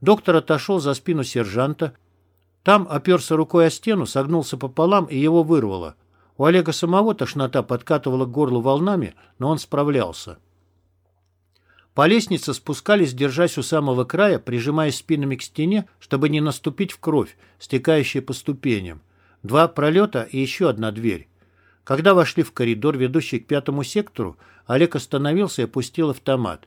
Доктор отошел за спину сержанта. Там оперся рукой о стену, согнулся пополам и его вырвало. У Олега самого тошнота подкатывала к горлу волнами, но он справлялся. По лестнице спускались, держась у самого края, прижимаясь спинами к стене, чтобы не наступить в кровь, стекающая по ступеням. Два пролета и еще одна дверь. Когда вошли в коридор, ведущий к пятому сектору, Олег остановился и опустил автомат.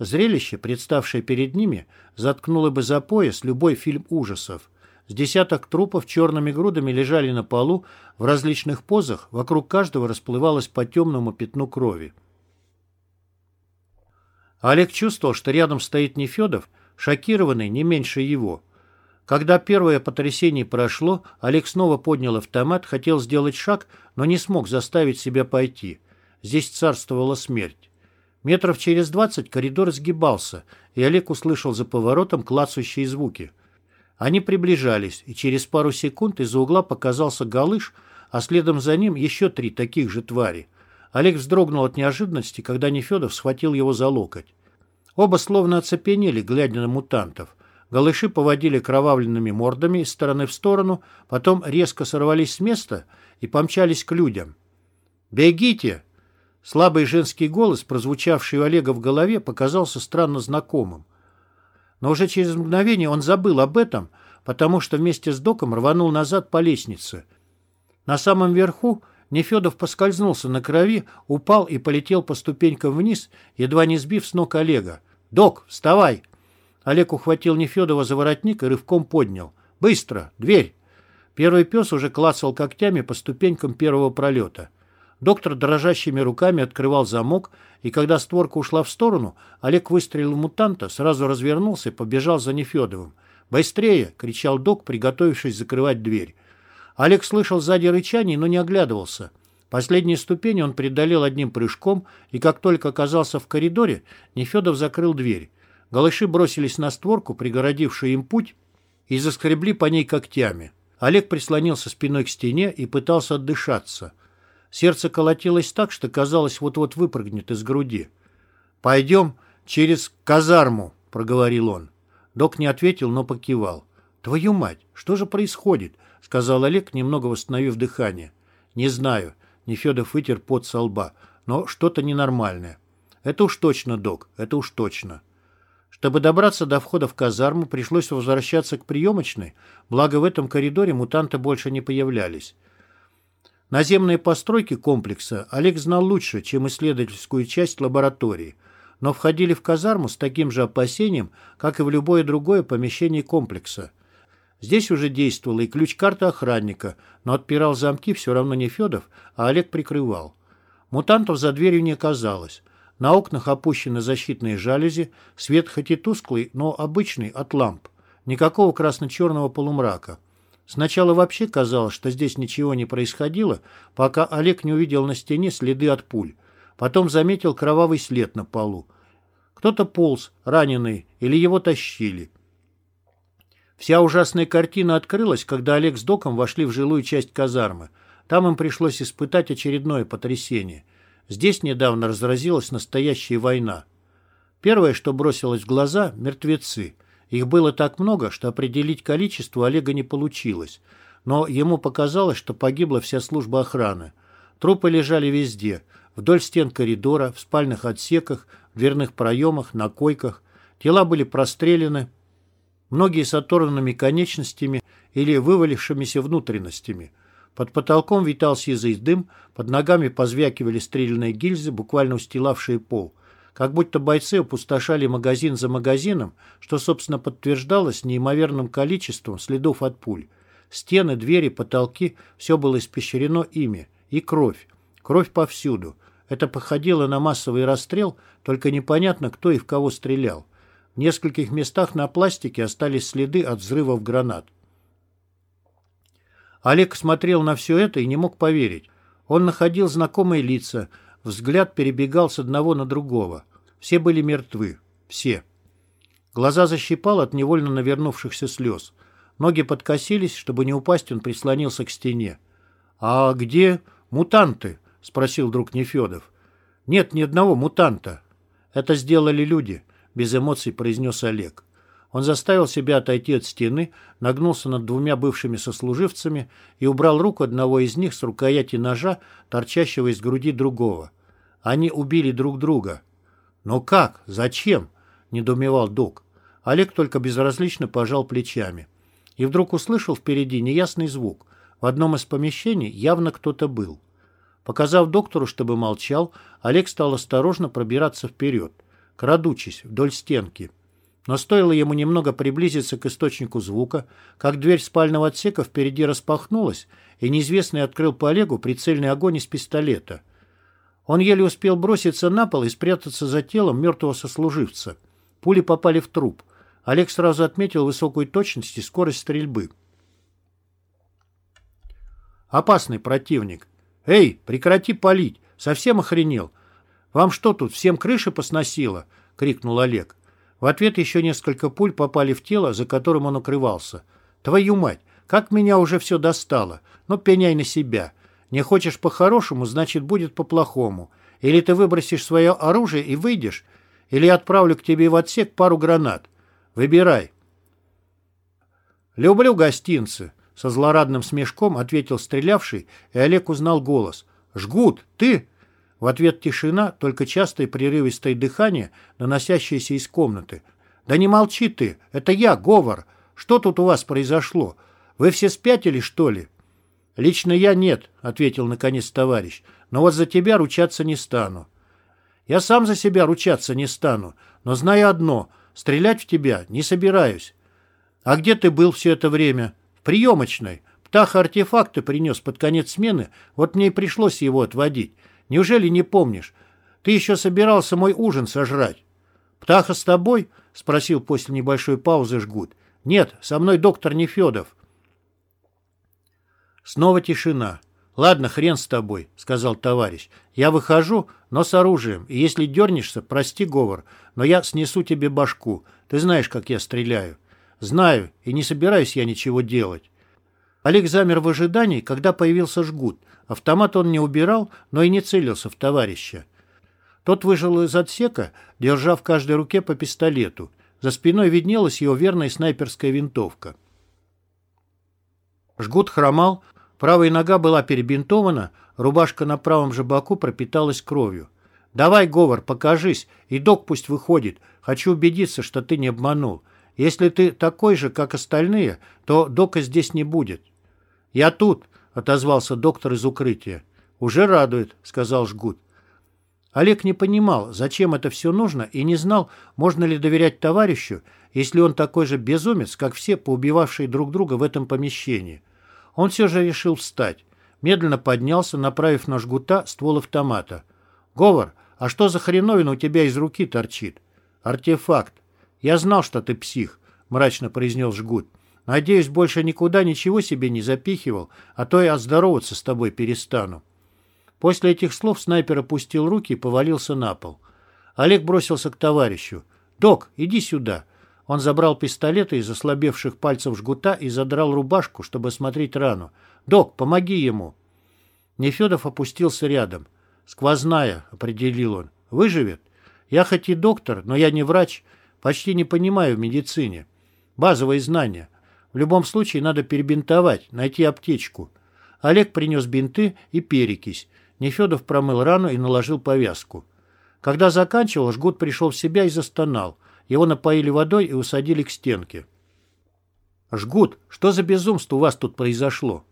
Зрелище, представшее перед ними, заткнуло бы за пояс любой фильм ужасов. С десяток трупов черными грудами лежали на полу в различных позах, вокруг каждого расплывалось по темному пятну крови. Олег чувствовал, что рядом стоит Нефедов, шокированный не меньше его. Когда первое потрясение прошло, Олег снова поднял автомат, хотел сделать шаг, но не смог заставить себя пойти. Здесь царствовала смерть. Метров через двадцать коридор сгибался, и Олег услышал за поворотом клацающие звуки. Они приближались, и через пару секунд из-за угла показался галыш, а следом за ним еще три таких же твари. Олег вздрогнул от неожиданности, когда Нефедов схватил его за локоть. Оба словно оцепенели, глядя на мутантов. Голыши поводили кровавленными мордами из стороны в сторону, потом резко сорвались с места и помчались к людям. «Бегите!» Слабый женский голос, прозвучавший у Олега в голове, показался странно знакомым. Но уже через мгновение он забыл об этом, потому что вместе с доком рванул назад по лестнице. На самом верху Нефедов поскользнулся на крови, упал и полетел по ступенькам вниз, едва не сбив с ног Олега. «Док, вставай!» Олег ухватил Нефедова за воротник и рывком поднял. «Быстро! Дверь!» Первый пес уже клацал когтями по ступенькам первого пролета. Доктор дрожащими руками открывал замок, и когда створка ушла в сторону, Олег выстрелил мутанта, сразу развернулся и побежал за Нефедовым. «Быстрее!» — кричал док, приготовившись закрывать дверь. Олег слышал сзади рычание, но не оглядывался. Последние ступени он преодолел одним прыжком, и как только оказался в коридоре, Нефедов закрыл дверь. Голыши бросились на створку, пригородившую им путь, и заскребли по ней когтями. Олег прислонился спиной к стене и пытался отдышаться. Сердце колотилось так, что казалось, вот-вот выпрыгнет из груди. «Пойдем через казарму», — проговорил он. Док не ответил, но покивал. «Твою мать, что же происходит?» — сказал Олег, немного восстановив дыхание. «Не знаю». Нефедов вытер пот со лба. «Но что-то ненормальное». «Это уж точно, док, это уж точно». Чтобы добраться до входа в казарму, пришлось возвращаться к приемочной, благо в этом коридоре мутанты больше не появлялись. Наземные постройки комплекса Олег знал лучше, чем исследовательскую часть лаборатории, но входили в казарму с таким же опасением, как и в любое другое помещение комплекса – Здесь уже действовала и ключ-карта охранника, но отпирал замки все равно не Федов, а Олег прикрывал. Мутантов за дверью не оказалось. На окнах опущены защитные жалюзи, свет хоть и тусклый, но обычный, от ламп. Никакого красно-черного полумрака. Сначала вообще казалось, что здесь ничего не происходило, пока Олег не увидел на стене следы от пуль. Потом заметил кровавый след на полу. Кто-то полз, раненый, или его тащили. Вся ужасная картина открылась, когда Олег с Доком вошли в жилую часть казармы. Там им пришлось испытать очередное потрясение. Здесь недавно разразилась настоящая война. Первое, что бросилось в глаза – мертвецы. Их было так много, что определить количество Олега не получилось. Но ему показалось, что погибла вся служба охраны. Трупы лежали везде – вдоль стен коридора, в спальных отсеках, в дверных проемах, на койках. Тела были прострелены, многие с оторванными конечностями или вывалившимися внутренностями. Под потолком витал сизый дым, под ногами позвякивали стрельные гильзы, буквально устилавшие пол. Как будто бойцы опустошали магазин за магазином, что, собственно, подтверждалось неимоверным количеством следов от пуль. Стены, двери, потолки – все было испещрено ими. И кровь. Кровь повсюду. Это походило на массовый расстрел, только непонятно, кто и в кого стрелял. В нескольких местах на пластике остались следы от взрывов гранат. Олег смотрел на все это и не мог поверить. Он находил знакомые лица, взгляд перебегал с одного на другого. Все были мертвы. Все. Глаза защипал от невольно навернувшихся слез. Ноги подкосились, чтобы не упасть, он прислонился к стене. «А где мутанты?» — спросил друг Нефедов. «Нет ни одного мутанта. Это сделали люди», — без эмоций произнес Олег. Он заставил себя отойти от стены, нагнулся над двумя бывшими сослуживцами и убрал руку одного из них с рукояти ножа, торчащего из груди другого. Они убили друг друга. «Но как? Зачем?» — недоумевал док. Олег только безразлично пожал плечами. И вдруг услышал впереди неясный звук. В одном из помещений явно кто-то был. Показав доктору, чтобы молчал, Олег стал осторожно пробираться вперед, крадучись вдоль стенки. Но стоило ему немного приблизиться к источнику звука, как дверь спального отсека впереди распахнулась, и неизвестный открыл по Олегу прицельный огонь из пистолета. Он еле успел броситься на пол и спрятаться за телом мертвого сослуживца. Пули попали в труп. Олег сразу отметил высокую точность и скорость стрельбы. Опасный противник. «Эй, прекрати палить! Совсем охренел! Вам что тут, всем крыши посносило?» — крикнул Олег. В ответ еще несколько пуль попали в тело, за которым он укрывался. «Твою мать! Как меня уже все достало! Ну, пеняй на себя! Не хочешь по-хорошему, значит, будет по-плохому. Или ты выбросишь свое оружие и выйдешь, или я отправлю к тебе в отсек пару гранат. Выбирай». «Люблю гостинцы», — со злорадным смешком ответил стрелявший, и Олег узнал голос. «Жгут, ты?» В ответ тишина, только частое прерывистое дыхание, доносящееся из комнаты. «Да не молчи ты! Это я, Говор! Что тут у вас произошло? Вы все спятили, что ли?» «Лично я нет», — ответил наконец товарищ. «Но вот за тебя ручаться не стану». «Я сам за себя ручаться не стану, но знаю одно — стрелять в тебя не собираюсь». «А где ты был все это время?» «В приемочной. Птаха артефакты принес под конец смены, вот мне и пришлось его отводить. Неужели не помнишь? Ты еще собирался мой ужин сожрать. Птаха с тобой? Спросил после небольшой паузы жгут. Нет, со мной доктор Нефедов. Снова тишина. «Ладно, хрен с тобой», — сказал товарищ. «Я выхожу, но с оружием, и если дернешься, прости, Говор, но я снесу тебе башку. Ты знаешь, как я стреляю». «Знаю, и не собираюсь я ничего делать». Олег замер в ожидании, когда появился жгут — Автомат он не убирал, но и не целился в товарища. Тот вышел из отсека, держа в каждой руке по пистолету. За спиной виднелась его верная снайперская винтовка. Жгут хромал, правая нога была перебинтована, рубашка на правом же боку пропиталась кровью. «Давай, Говор, покажись, и док пусть выходит. Хочу убедиться, что ты не обманул. Если ты такой же, как остальные, то дока здесь не будет». «Я тут», — отозвался доктор из укрытия. «Уже радует», — сказал Жгут. Олег не понимал, зачем это все нужно, и не знал, можно ли доверять товарищу, если он такой же безумец, как все, поубивавшие друг друга в этом помещении. Он все же решил встать. Медленно поднялся, направив на Жгута ствол автомата. «Говор, а что за хреновина у тебя из руки торчит?» «Артефакт. Я знал, что ты псих», — мрачно произнес Жгут. Надеюсь, больше никуда ничего себе не запихивал, а то я здороваться с тобой перестану». После этих слов снайпер опустил руки и повалился на пол. Олег бросился к товарищу. «Док, иди сюда». Он забрал пистолет из ослабевших пальцев жгута и задрал рубашку, чтобы осмотреть рану. «Док, помоги ему». Нефедов опустился рядом. «Сквозная», — определил он. «Выживет? Я хоть и доктор, но я не врач, почти не понимаю в медицине. Базовые знания. В любом случае надо перебинтовать, найти аптечку. Олег принес бинты и перекись. Нефедов промыл рану и наложил повязку. Когда заканчивал, жгут пришел в себя и застонал. Его напоили водой и усадили к стенке. «Жгут, что за безумство у вас тут произошло?»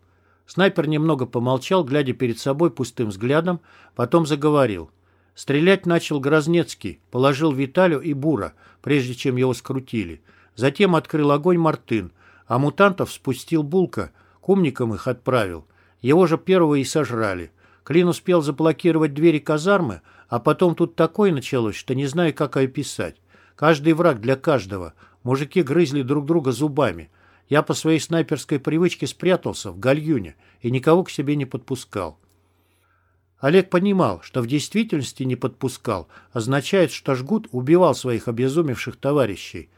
Снайпер немного помолчал, глядя перед собой пустым взглядом, потом заговорил. Стрелять начал Грознецкий, положил Виталю и Бура, прежде чем его скрутили. Затем открыл огонь Мартын, а мутантов спустил Булка, к умникам их отправил. Его же первого и сожрали. Клин успел заблокировать двери казармы, а потом тут такое началось, что не знаю, как описать. Каждый враг для каждого. Мужики грызли друг друга зубами. Я по своей снайперской привычке спрятался в гальюне и никого к себе не подпускал. Олег понимал, что в действительности не подпускал, означает, что Жгут убивал своих обезумевших товарищей.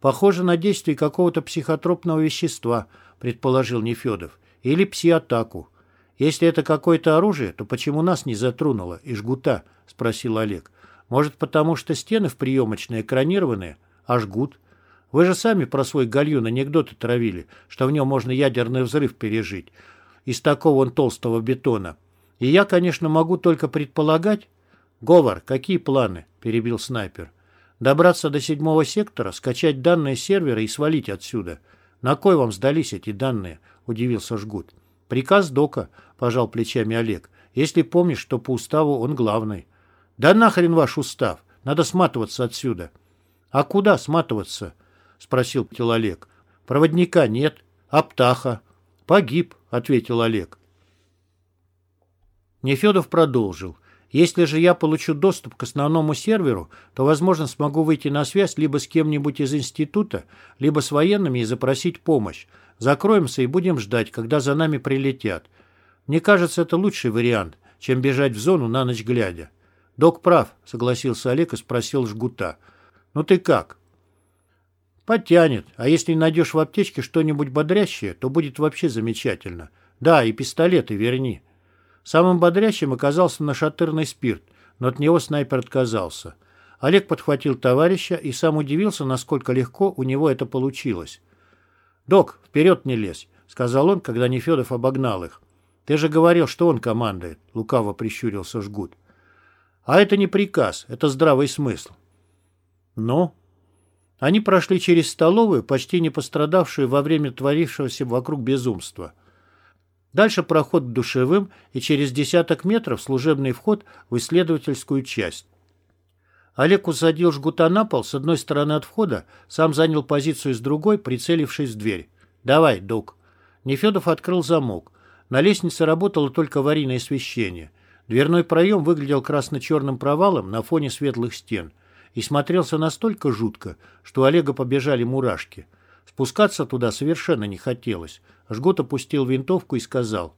Похоже на действие какого-то психотропного вещества, предположил Нефедов. Или пси-атаку. Если это какое-то оружие, то почему нас не затронуло и жгута? Спросил Олег. Может, потому что стены в приемочной экранированные, а жгут? Вы же сами про свой гальюн анекдоты травили, что в нем можно ядерный взрыв пережить. Из такого он толстого бетона. И я, конечно, могу только предполагать... «Говор, какие планы?» – перебил снайпер. «Добраться до седьмого сектора, скачать данные сервера и свалить отсюда. На кой вам сдались эти данные?» – удивился Жгут. «Приказ Дока», – пожал плечами Олег. «Если помнишь, что по уставу он главный». «Да нахрен ваш устав! Надо сматываться отсюда!» «А куда сматываться?» — спросил Олег. «Проводника нет. А птаха?» «Погиб», — ответил Олег. Нефедов продолжил. «Если же я получу доступ к основному серверу, то, возможно, смогу выйти на связь либо с кем-нибудь из института, либо с военными и запросить помощь. Закроемся и будем ждать, когда за нами прилетят. Мне кажется, это лучший вариант, чем бежать в зону на ночь глядя». «Док прав», — согласился Олег и спросил жгута. «Ну ты как?» «Потянет. А если найдешь в аптечке что-нибудь бодрящее, то будет вообще замечательно. Да, и пистолеты верни». Самым бодрящим оказался нашатырный спирт, но от него снайпер отказался. Олег подхватил товарища и сам удивился, насколько легко у него это получилось. «Док, вперед не лезь», — сказал он, когда Нефедов обогнал их. «Ты же говорил, что он командует», — лукаво прищурился Жгут. А это не приказ, это здравый смысл. Но они прошли через столовую, почти не пострадавшую во время творившегося вокруг безумства. Дальше проход к душевым и через десяток метров служебный вход в исследовательскую часть. Олег усадил жгута на пол с одной стороны от входа, сам занял позицию с другой, прицелившись в дверь. «Давай, док». Нефедов открыл замок. На лестнице работало только аварийное освещение. Дверной проем выглядел красно-черным провалом на фоне светлых стен и смотрелся настолько жутко, что у Олега побежали мурашки. Спускаться туда совершенно не хотелось. Жгут опустил винтовку и сказал,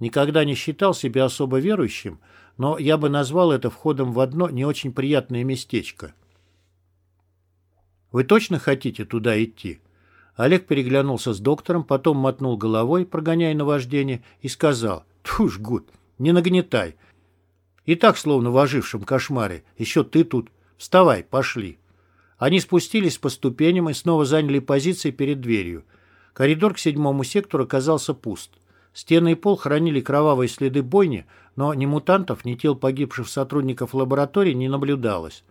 «Никогда не считал себя особо верующим, но я бы назвал это входом в одно не очень приятное местечко». «Вы точно хотите туда идти?» Олег переглянулся с доктором, потом мотнул головой, прогоняя наваждение, и сказал, «Тьфу, Жгут, не нагнетай. И так, словно в ожившем кошмаре. Еще ты тут. Вставай, пошли. Они спустились по ступеням и снова заняли позиции перед дверью. Коридор к седьмому сектору оказался пуст. Стены и пол хранили кровавые следы бойни, но ни мутантов, ни тел погибших сотрудников лаборатории не наблюдалось.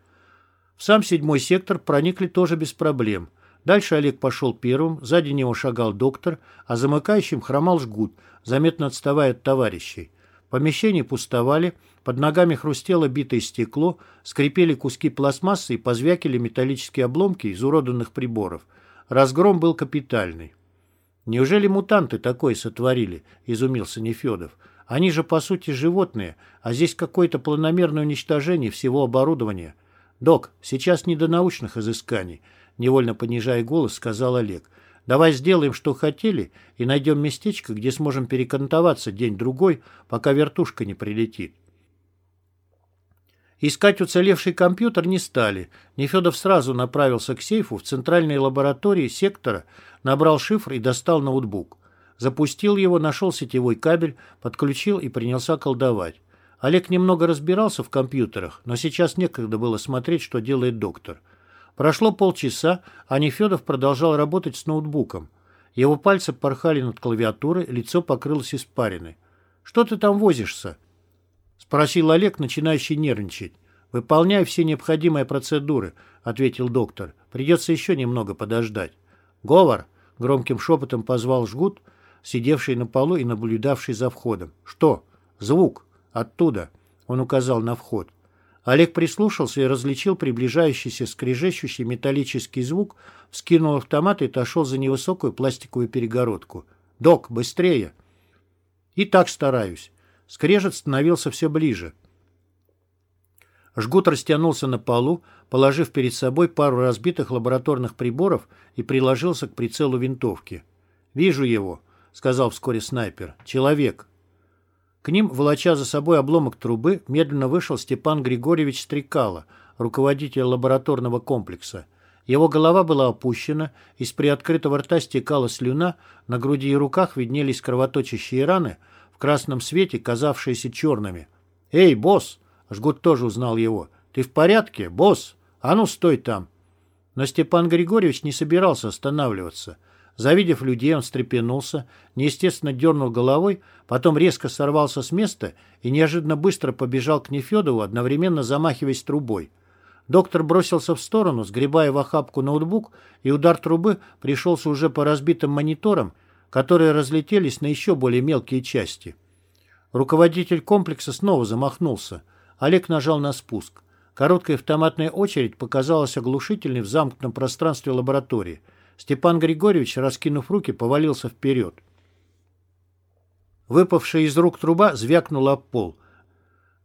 В сам седьмой сектор проникли тоже без проблем. Дальше Олег пошел первым, сзади него шагал доктор, а замыкающим хромал жгут, заметно отставая от товарищей. Помещения пустовали, под ногами хрустело битое стекло, скрипели куски пластмассы и позвякили металлические обломки изуродованных приборов. Разгром был капитальный. «Неужели мутанты такое сотворили?» – изумился Нефедов. «Они же, по сути, животные, а здесь какое-то планомерное уничтожение всего оборудования». «Док, сейчас не до научных изысканий», – невольно понижая голос, сказал Олег. «Давай сделаем, что хотели, и найдем местечко, где сможем перекантоваться день-другой, пока вертушка не прилетит». Искать уцелевший компьютер не стали. Нефедов сразу направился к сейфу в центральной лаборатории сектора, набрал шифр и достал ноутбук. Запустил его, нашел сетевой кабель, подключил и принялся колдовать. Олег немного разбирался в компьютерах, но сейчас некогда было смотреть, что делает доктор. Прошло полчаса, а Нефедов продолжал работать с ноутбуком. Его пальцы порхали над клавиатурой, лицо покрылось испариной. «Что ты там возишься?» Спросил Олег, начинающий нервничать. «Выполняй все необходимые процедуры», — ответил доктор. «Придется еще немного подождать». «Говор!» — громким шепотом позвал жгут, сидевший на полу и наблюдавший за входом. «Что?» «Звук. Оттуда», — он указал на вход. Олег прислушался и различил приближающийся скрежещущий металлический звук, вскинул автомат и отошел за невысокую пластиковую перегородку. «Док, быстрее!» «И так стараюсь». Скрежет становился все ближе. Жгут растянулся на полу, положив перед собой пару разбитых лабораторных приборов и приложился к прицелу винтовки. «Вижу его», — сказал вскоре снайпер. «Человек». К ним, волоча за собой обломок трубы, медленно вышел Степан Григорьевич Стрекало, руководитель лабораторного комплекса. Его голова была опущена, из приоткрытого рта стекала слюна, на груди и руках виднелись кровоточащие раны, красном свете казавшиеся черными. «Эй, босс!» — Жгут тоже узнал его. «Ты в порядке, босс? А ну, стой там!» Но Степан Григорьевич не собирался останавливаться. Завидев людей, он встрепенулся, неестественно дернул головой, потом резко сорвался с места и неожиданно быстро побежал к Нефедову, одновременно замахиваясь трубой. Доктор бросился в сторону, сгребая в охапку ноутбук, и удар трубы пришелся уже по разбитым мониторам, которые разлетелись на еще более мелкие части. Руководитель комплекса снова замахнулся. Олег нажал на спуск. Короткая автоматная очередь показалась оглушительной в замкнутом пространстве лаборатории. Степан Григорьевич, раскинув руки, повалился вперед. Выпавшая из рук труба звякнула об пол.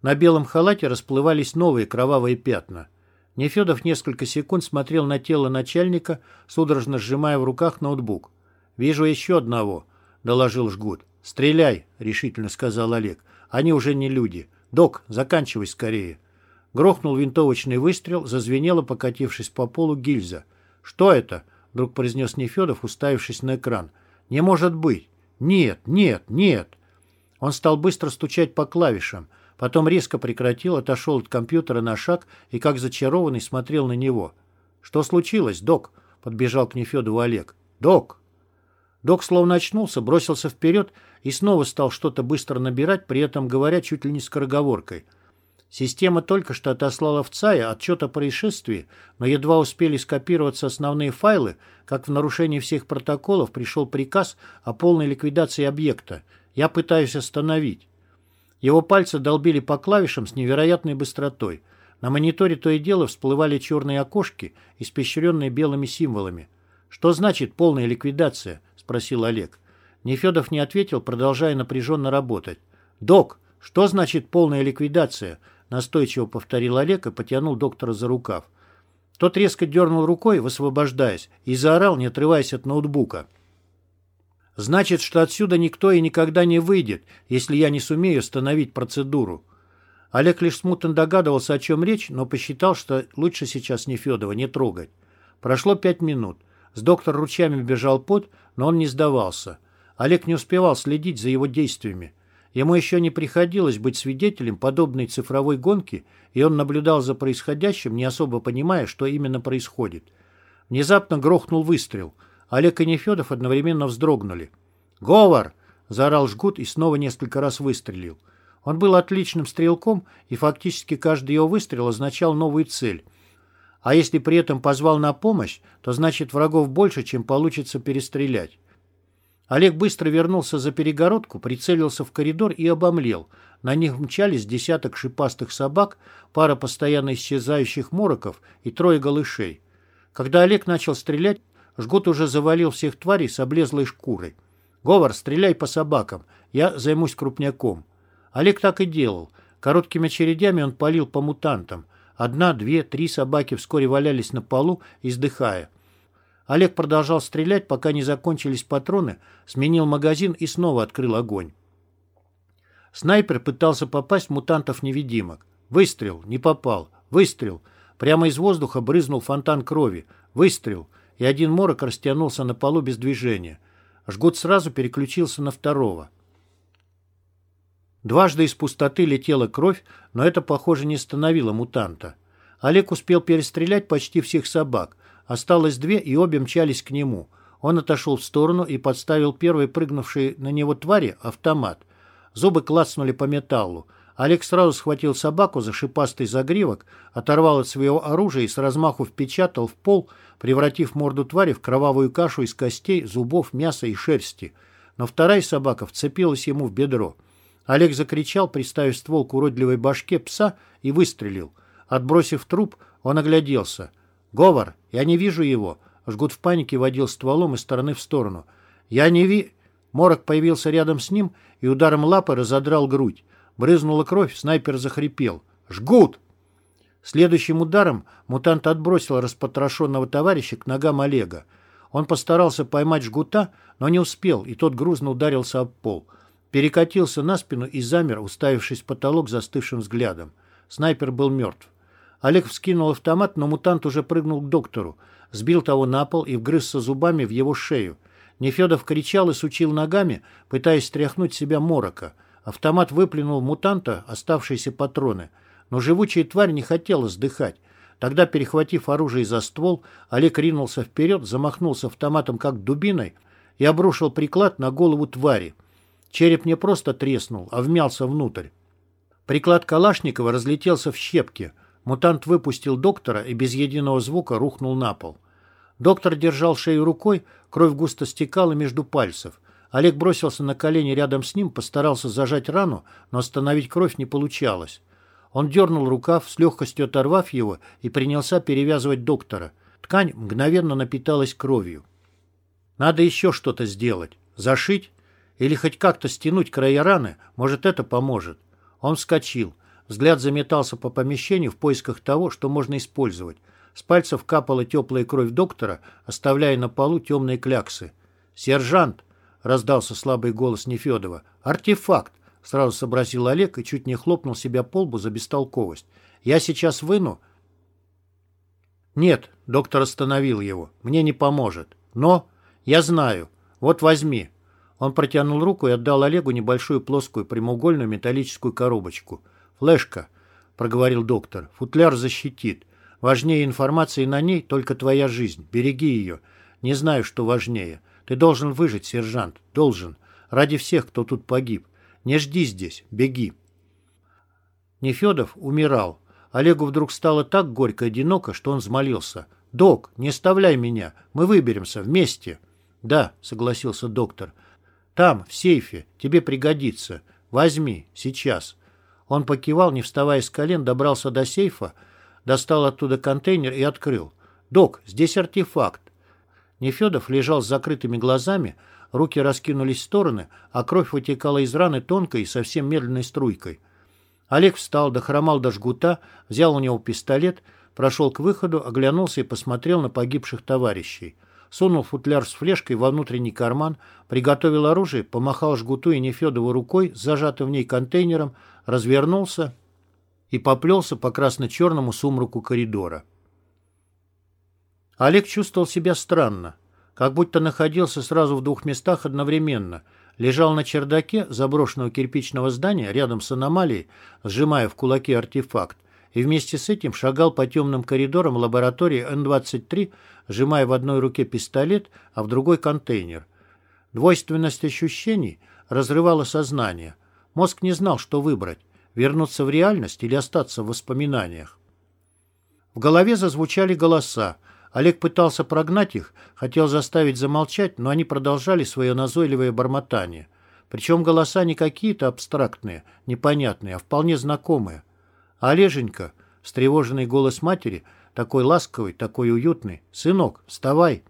На белом халате расплывались новые кровавые пятна. Нефедов несколько секунд смотрел на тело начальника, судорожно сжимая в руках ноутбук. «Вижу еще одного», — доложил Жгут. «Стреляй», — решительно сказал Олег. «Они уже не люди. Док, заканчивай скорее». Грохнул винтовочный выстрел, зазвенело, покатившись по полу гильза. «Что это?» — вдруг произнес Нефедов, уставившись на экран. «Не может быть! Нет, нет, нет!» Он стал быстро стучать по клавишам. Потом резко прекратил, отошел от компьютера на шаг и, как зачарованный, смотрел на него. «Что случилось, док?» — подбежал к Нефедову Олег. «Док!» Док словно очнулся, бросился вперед и снова стал что-то быстро набирать, при этом говоря чуть ли не скороговоркой. Система только что отослала в ЦАЯ отчет о происшествии, но едва успели скопироваться основные файлы, как в нарушении всех протоколов пришел приказ о полной ликвидации объекта. Я пытаюсь остановить. Его пальцы долбили по клавишам с невероятной быстротой. На мониторе то и дело всплывали черные окошки, испещренные белыми символами. «Что значит полная ликвидация?» – спросил Олег. Нефедов не ответил, продолжая напряженно работать. «Док, что значит полная ликвидация?» – настойчиво повторил Олег и потянул доктора за рукав. Тот резко дернул рукой, высвобождаясь, и заорал, не отрываясь от ноутбука. Значит, что отсюда никто и никогда не выйдет, если я не сумею остановить процедуру. Олег лишь смутно догадывался, о чем речь, но посчитал, что лучше сейчас Нефедова не трогать. Прошло пять минут. С доктора ручьями бежал пот, но он не сдавался. Олег не успевал следить за его действиями. Ему еще не приходилось быть свидетелем подобной цифровой гонки, и он наблюдал за происходящим, не особо понимая, что именно происходит. Внезапно грохнул выстрел – Олег и Нефедов одновременно вздрогнули. «Говор!» – заорал жгут и снова несколько раз выстрелил. Он был отличным стрелком, и фактически каждый его выстрел означал новую цель. А если при этом позвал на помощь, то значит врагов больше, чем получится перестрелять. Олег быстро вернулся за перегородку, прицелился в коридор и обомлел. На них мчались десяток шипастых собак, пара постоянно исчезающих мороков и трое голышей. Когда Олег начал стрелять, Жгут уже завалил всех тварей с облезлой шкурой. «Говор, стреляй по собакам. Я займусь крупняком». Олег так и делал. Короткими очередями он палил по мутантам. Одна, две, три собаки вскоре валялись на полу, издыхая. Олег продолжал стрелять, пока не закончились патроны, сменил магазин и снова открыл огонь. Снайпер пытался попасть в мутантов-невидимок. Выстрел, не попал. Выстрел. Прямо из воздуха брызнул фонтан крови. Выстрел и один морок растянулся на полу без движения. Жгут сразу переключился на второго. Дважды из пустоты летела кровь, но это, похоже, не остановило мутанта. Олег успел перестрелять почти всех собак. Осталось две, и обе мчались к нему. Он отошел в сторону и подставил первой прыгнувшей на него твари автомат. Зубы клацнули по металлу. Олег сразу схватил собаку за шипастый загривок, оторвал от своего оружия и с размаху впечатал в пол, превратив морду твари в кровавую кашу из костей, зубов, мяса и шерсти. Но вторая собака вцепилась ему в бедро. Олег закричал, приставив ствол к уродливой башке пса и выстрелил. Отбросив труп, он огляделся. «Говор, я не вижу его!» Жгут в панике водил стволом из стороны в сторону. «Я не ви...» Морок появился рядом с ним и ударом лапы разодрал грудь. Брызнула кровь, снайпер захрипел. «Жгут!» Следующим ударом мутант отбросил распотрошенного товарища к ногам Олега. Он постарался поймать жгута, но не успел, и тот грузно ударился об пол. Перекатился на спину и замер, уставившись в потолок застывшим взглядом. Снайпер был мертв. Олег вскинул автомат, но мутант уже прыгнул к доктору, сбил того на пол и вгрызся зубами в его шею. Нефедов кричал и сучил ногами, пытаясь стряхнуть себя морока. Автомат выплюнул мутанта оставшиеся патроны. Но живучая тварь не хотела сдыхать. Тогда, перехватив оружие за ствол, Олег ринулся вперед, замахнулся автоматом как дубиной и обрушил приклад на голову твари. Череп не просто треснул, а вмялся внутрь. Приклад Калашникова разлетелся в щепки. Мутант выпустил доктора и без единого звука рухнул на пол. Доктор держал шею рукой, кровь густо стекала между пальцев. Олег бросился на колени рядом с ним, постарался зажать рану, но остановить кровь не получалось. Он дернул рукав, с легкостью оторвав его, и принялся перевязывать доктора. Ткань мгновенно напиталась кровью. Надо еще что-то сделать. Зашить? Или хоть как-то стянуть края раны? Может, это поможет. Он вскочил. Взгляд заметался по помещению в поисках того, что можно использовать. С пальцев капала теплая кровь доктора, оставляя на полу темные кляксы. «Сержант!» — раздался слабый голос Нефедова. «Артефакт! Сразу сообразил Олег и чуть не хлопнул себя по лбу за бестолковость. «Я сейчас выну?» «Нет», — доктор остановил его, — «мне не поможет. Но я знаю. Вот возьми». Он протянул руку и отдал Олегу небольшую плоскую прямоугольную металлическую коробочку. «Флешка», — проговорил доктор, — «футляр защитит. Важнее информации на ней только твоя жизнь. Береги ее. Не знаю, что важнее. Ты должен выжить, сержант. Должен. Ради всех, кто тут погиб. Не жди здесь, беги. Нефедов умирал. Олегу вдруг стало так горько и одиноко, что он взмолился. «Док, не оставляй меня, мы выберемся вместе». «Да», — согласился доктор. «Там, в сейфе, тебе пригодится. Возьми, сейчас». Он покивал, не вставая с колен, добрался до сейфа, достал оттуда контейнер и открыл. «Док, здесь артефакт». Нефедов лежал с закрытыми глазами, Руки раскинулись в стороны, а кровь вытекала из раны тонкой и совсем медленной струйкой. Олег встал, дохромал до жгута, взял у него пистолет, прошел к выходу, оглянулся и посмотрел на погибших товарищей. Сунул футляр с флешкой во внутренний карман, приготовил оружие, помахал жгуту и Нефедову рукой, зажатым в ней контейнером, развернулся и поплелся по красно-черному сумраку коридора. Олег чувствовал себя странно как будто находился сразу в двух местах одновременно. Лежал на чердаке заброшенного кирпичного здания рядом с аномалией, сжимая в кулаке артефакт, и вместе с этим шагал по темным коридорам лаборатории Н-23, сжимая в одной руке пистолет, а в другой контейнер. Двойственность ощущений разрывала сознание. Мозг не знал, что выбрать – вернуться в реальность или остаться в воспоминаниях. В голове зазвучали голоса, Олег пытался прогнать их, хотел заставить замолчать, но они продолжали свое назойливое бормотание. Причем голоса не какие-то абстрактные, непонятные, а вполне знакомые. «Олеженька!» — встревоженный голос матери, такой ласковый, такой уютный. «Сынок, вставай!»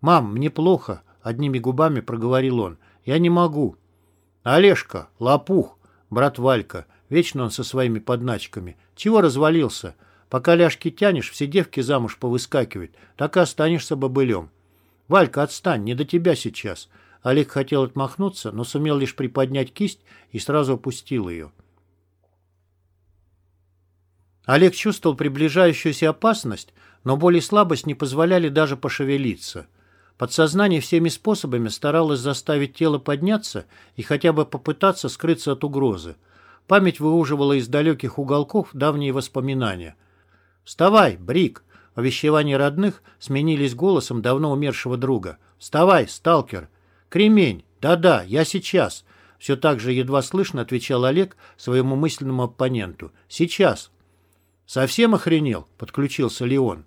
«Мам, мне плохо!» — одними губами проговорил он. «Я не могу!» «Олежка! Лопух!» — брат Валька. Вечно он со своими подначками. «Чего развалился?» Пока ляжки тянешь, все девки замуж повыскакивают, так и останешься бобылем. Валька, отстань, не до тебя сейчас. Олег хотел отмахнуться, но сумел лишь приподнять кисть и сразу опустил ее. Олег чувствовал приближающуюся опасность, но боль и слабость не позволяли даже пошевелиться. Подсознание всеми способами старалось заставить тело подняться и хотя бы попытаться скрыться от угрозы. Память выуживала из далеких уголков давние воспоминания. «Вставай, Брик!» Увещевания родных сменились голосом давно умершего друга. «Вставай, сталкер!» «Кремень! Да-да, я сейчас!» Все так же едва слышно отвечал Олег своему мысленному оппоненту. «Сейчас!» «Совсем охренел?» — подключился Леон.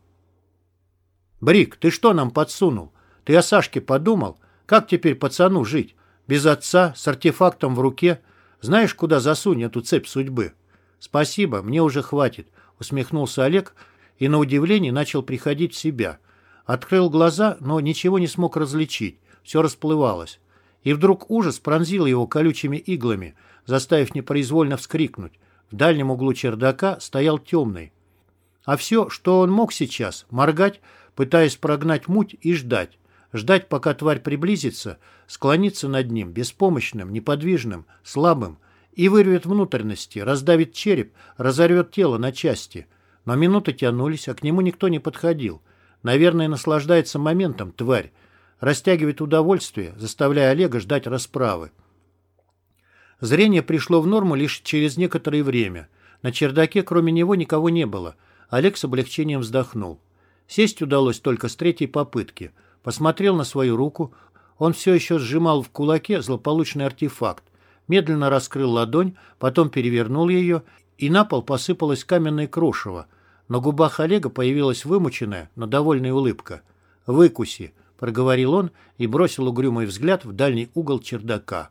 «Брик, ты что нам подсунул? Ты о Сашке подумал? Как теперь пацану жить? Без отца, с артефактом в руке? Знаешь, куда засунь эту цепь судьбы?» «Спасибо, мне уже хватит усмехнулся Олег и на удивление начал приходить в себя. Открыл глаза, но ничего не смог различить, все расплывалось. И вдруг ужас пронзил его колючими иглами, заставив непроизвольно вскрикнуть. В дальнем углу чердака стоял темный. А все, что он мог сейчас, моргать, пытаясь прогнать муть и ждать. Ждать, пока тварь приблизится, склониться над ним, беспомощным, неподвижным, слабым, и вырвет внутренности, раздавит череп, разорвет тело на части. Но минуты тянулись, а к нему никто не подходил. Наверное, наслаждается моментом, тварь. Растягивает удовольствие, заставляя Олега ждать расправы. Зрение пришло в норму лишь через некоторое время. На чердаке кроме него никого не было. Олег с облегчением вздохнул. Сесть удалось только с третьей попытки. Посмотрел на свою руку. Он все еще сжимал в кулаке злополучный артефакт. Медленно раскрыл ладонь, потом перевернул ее, и на пол посыпалось каменное крошево. На губах Олега появилась вымученная, но довольная улыбка. «Выкуси», — проговорил он и бросил угрюмый взгляд в дальний угол чердака.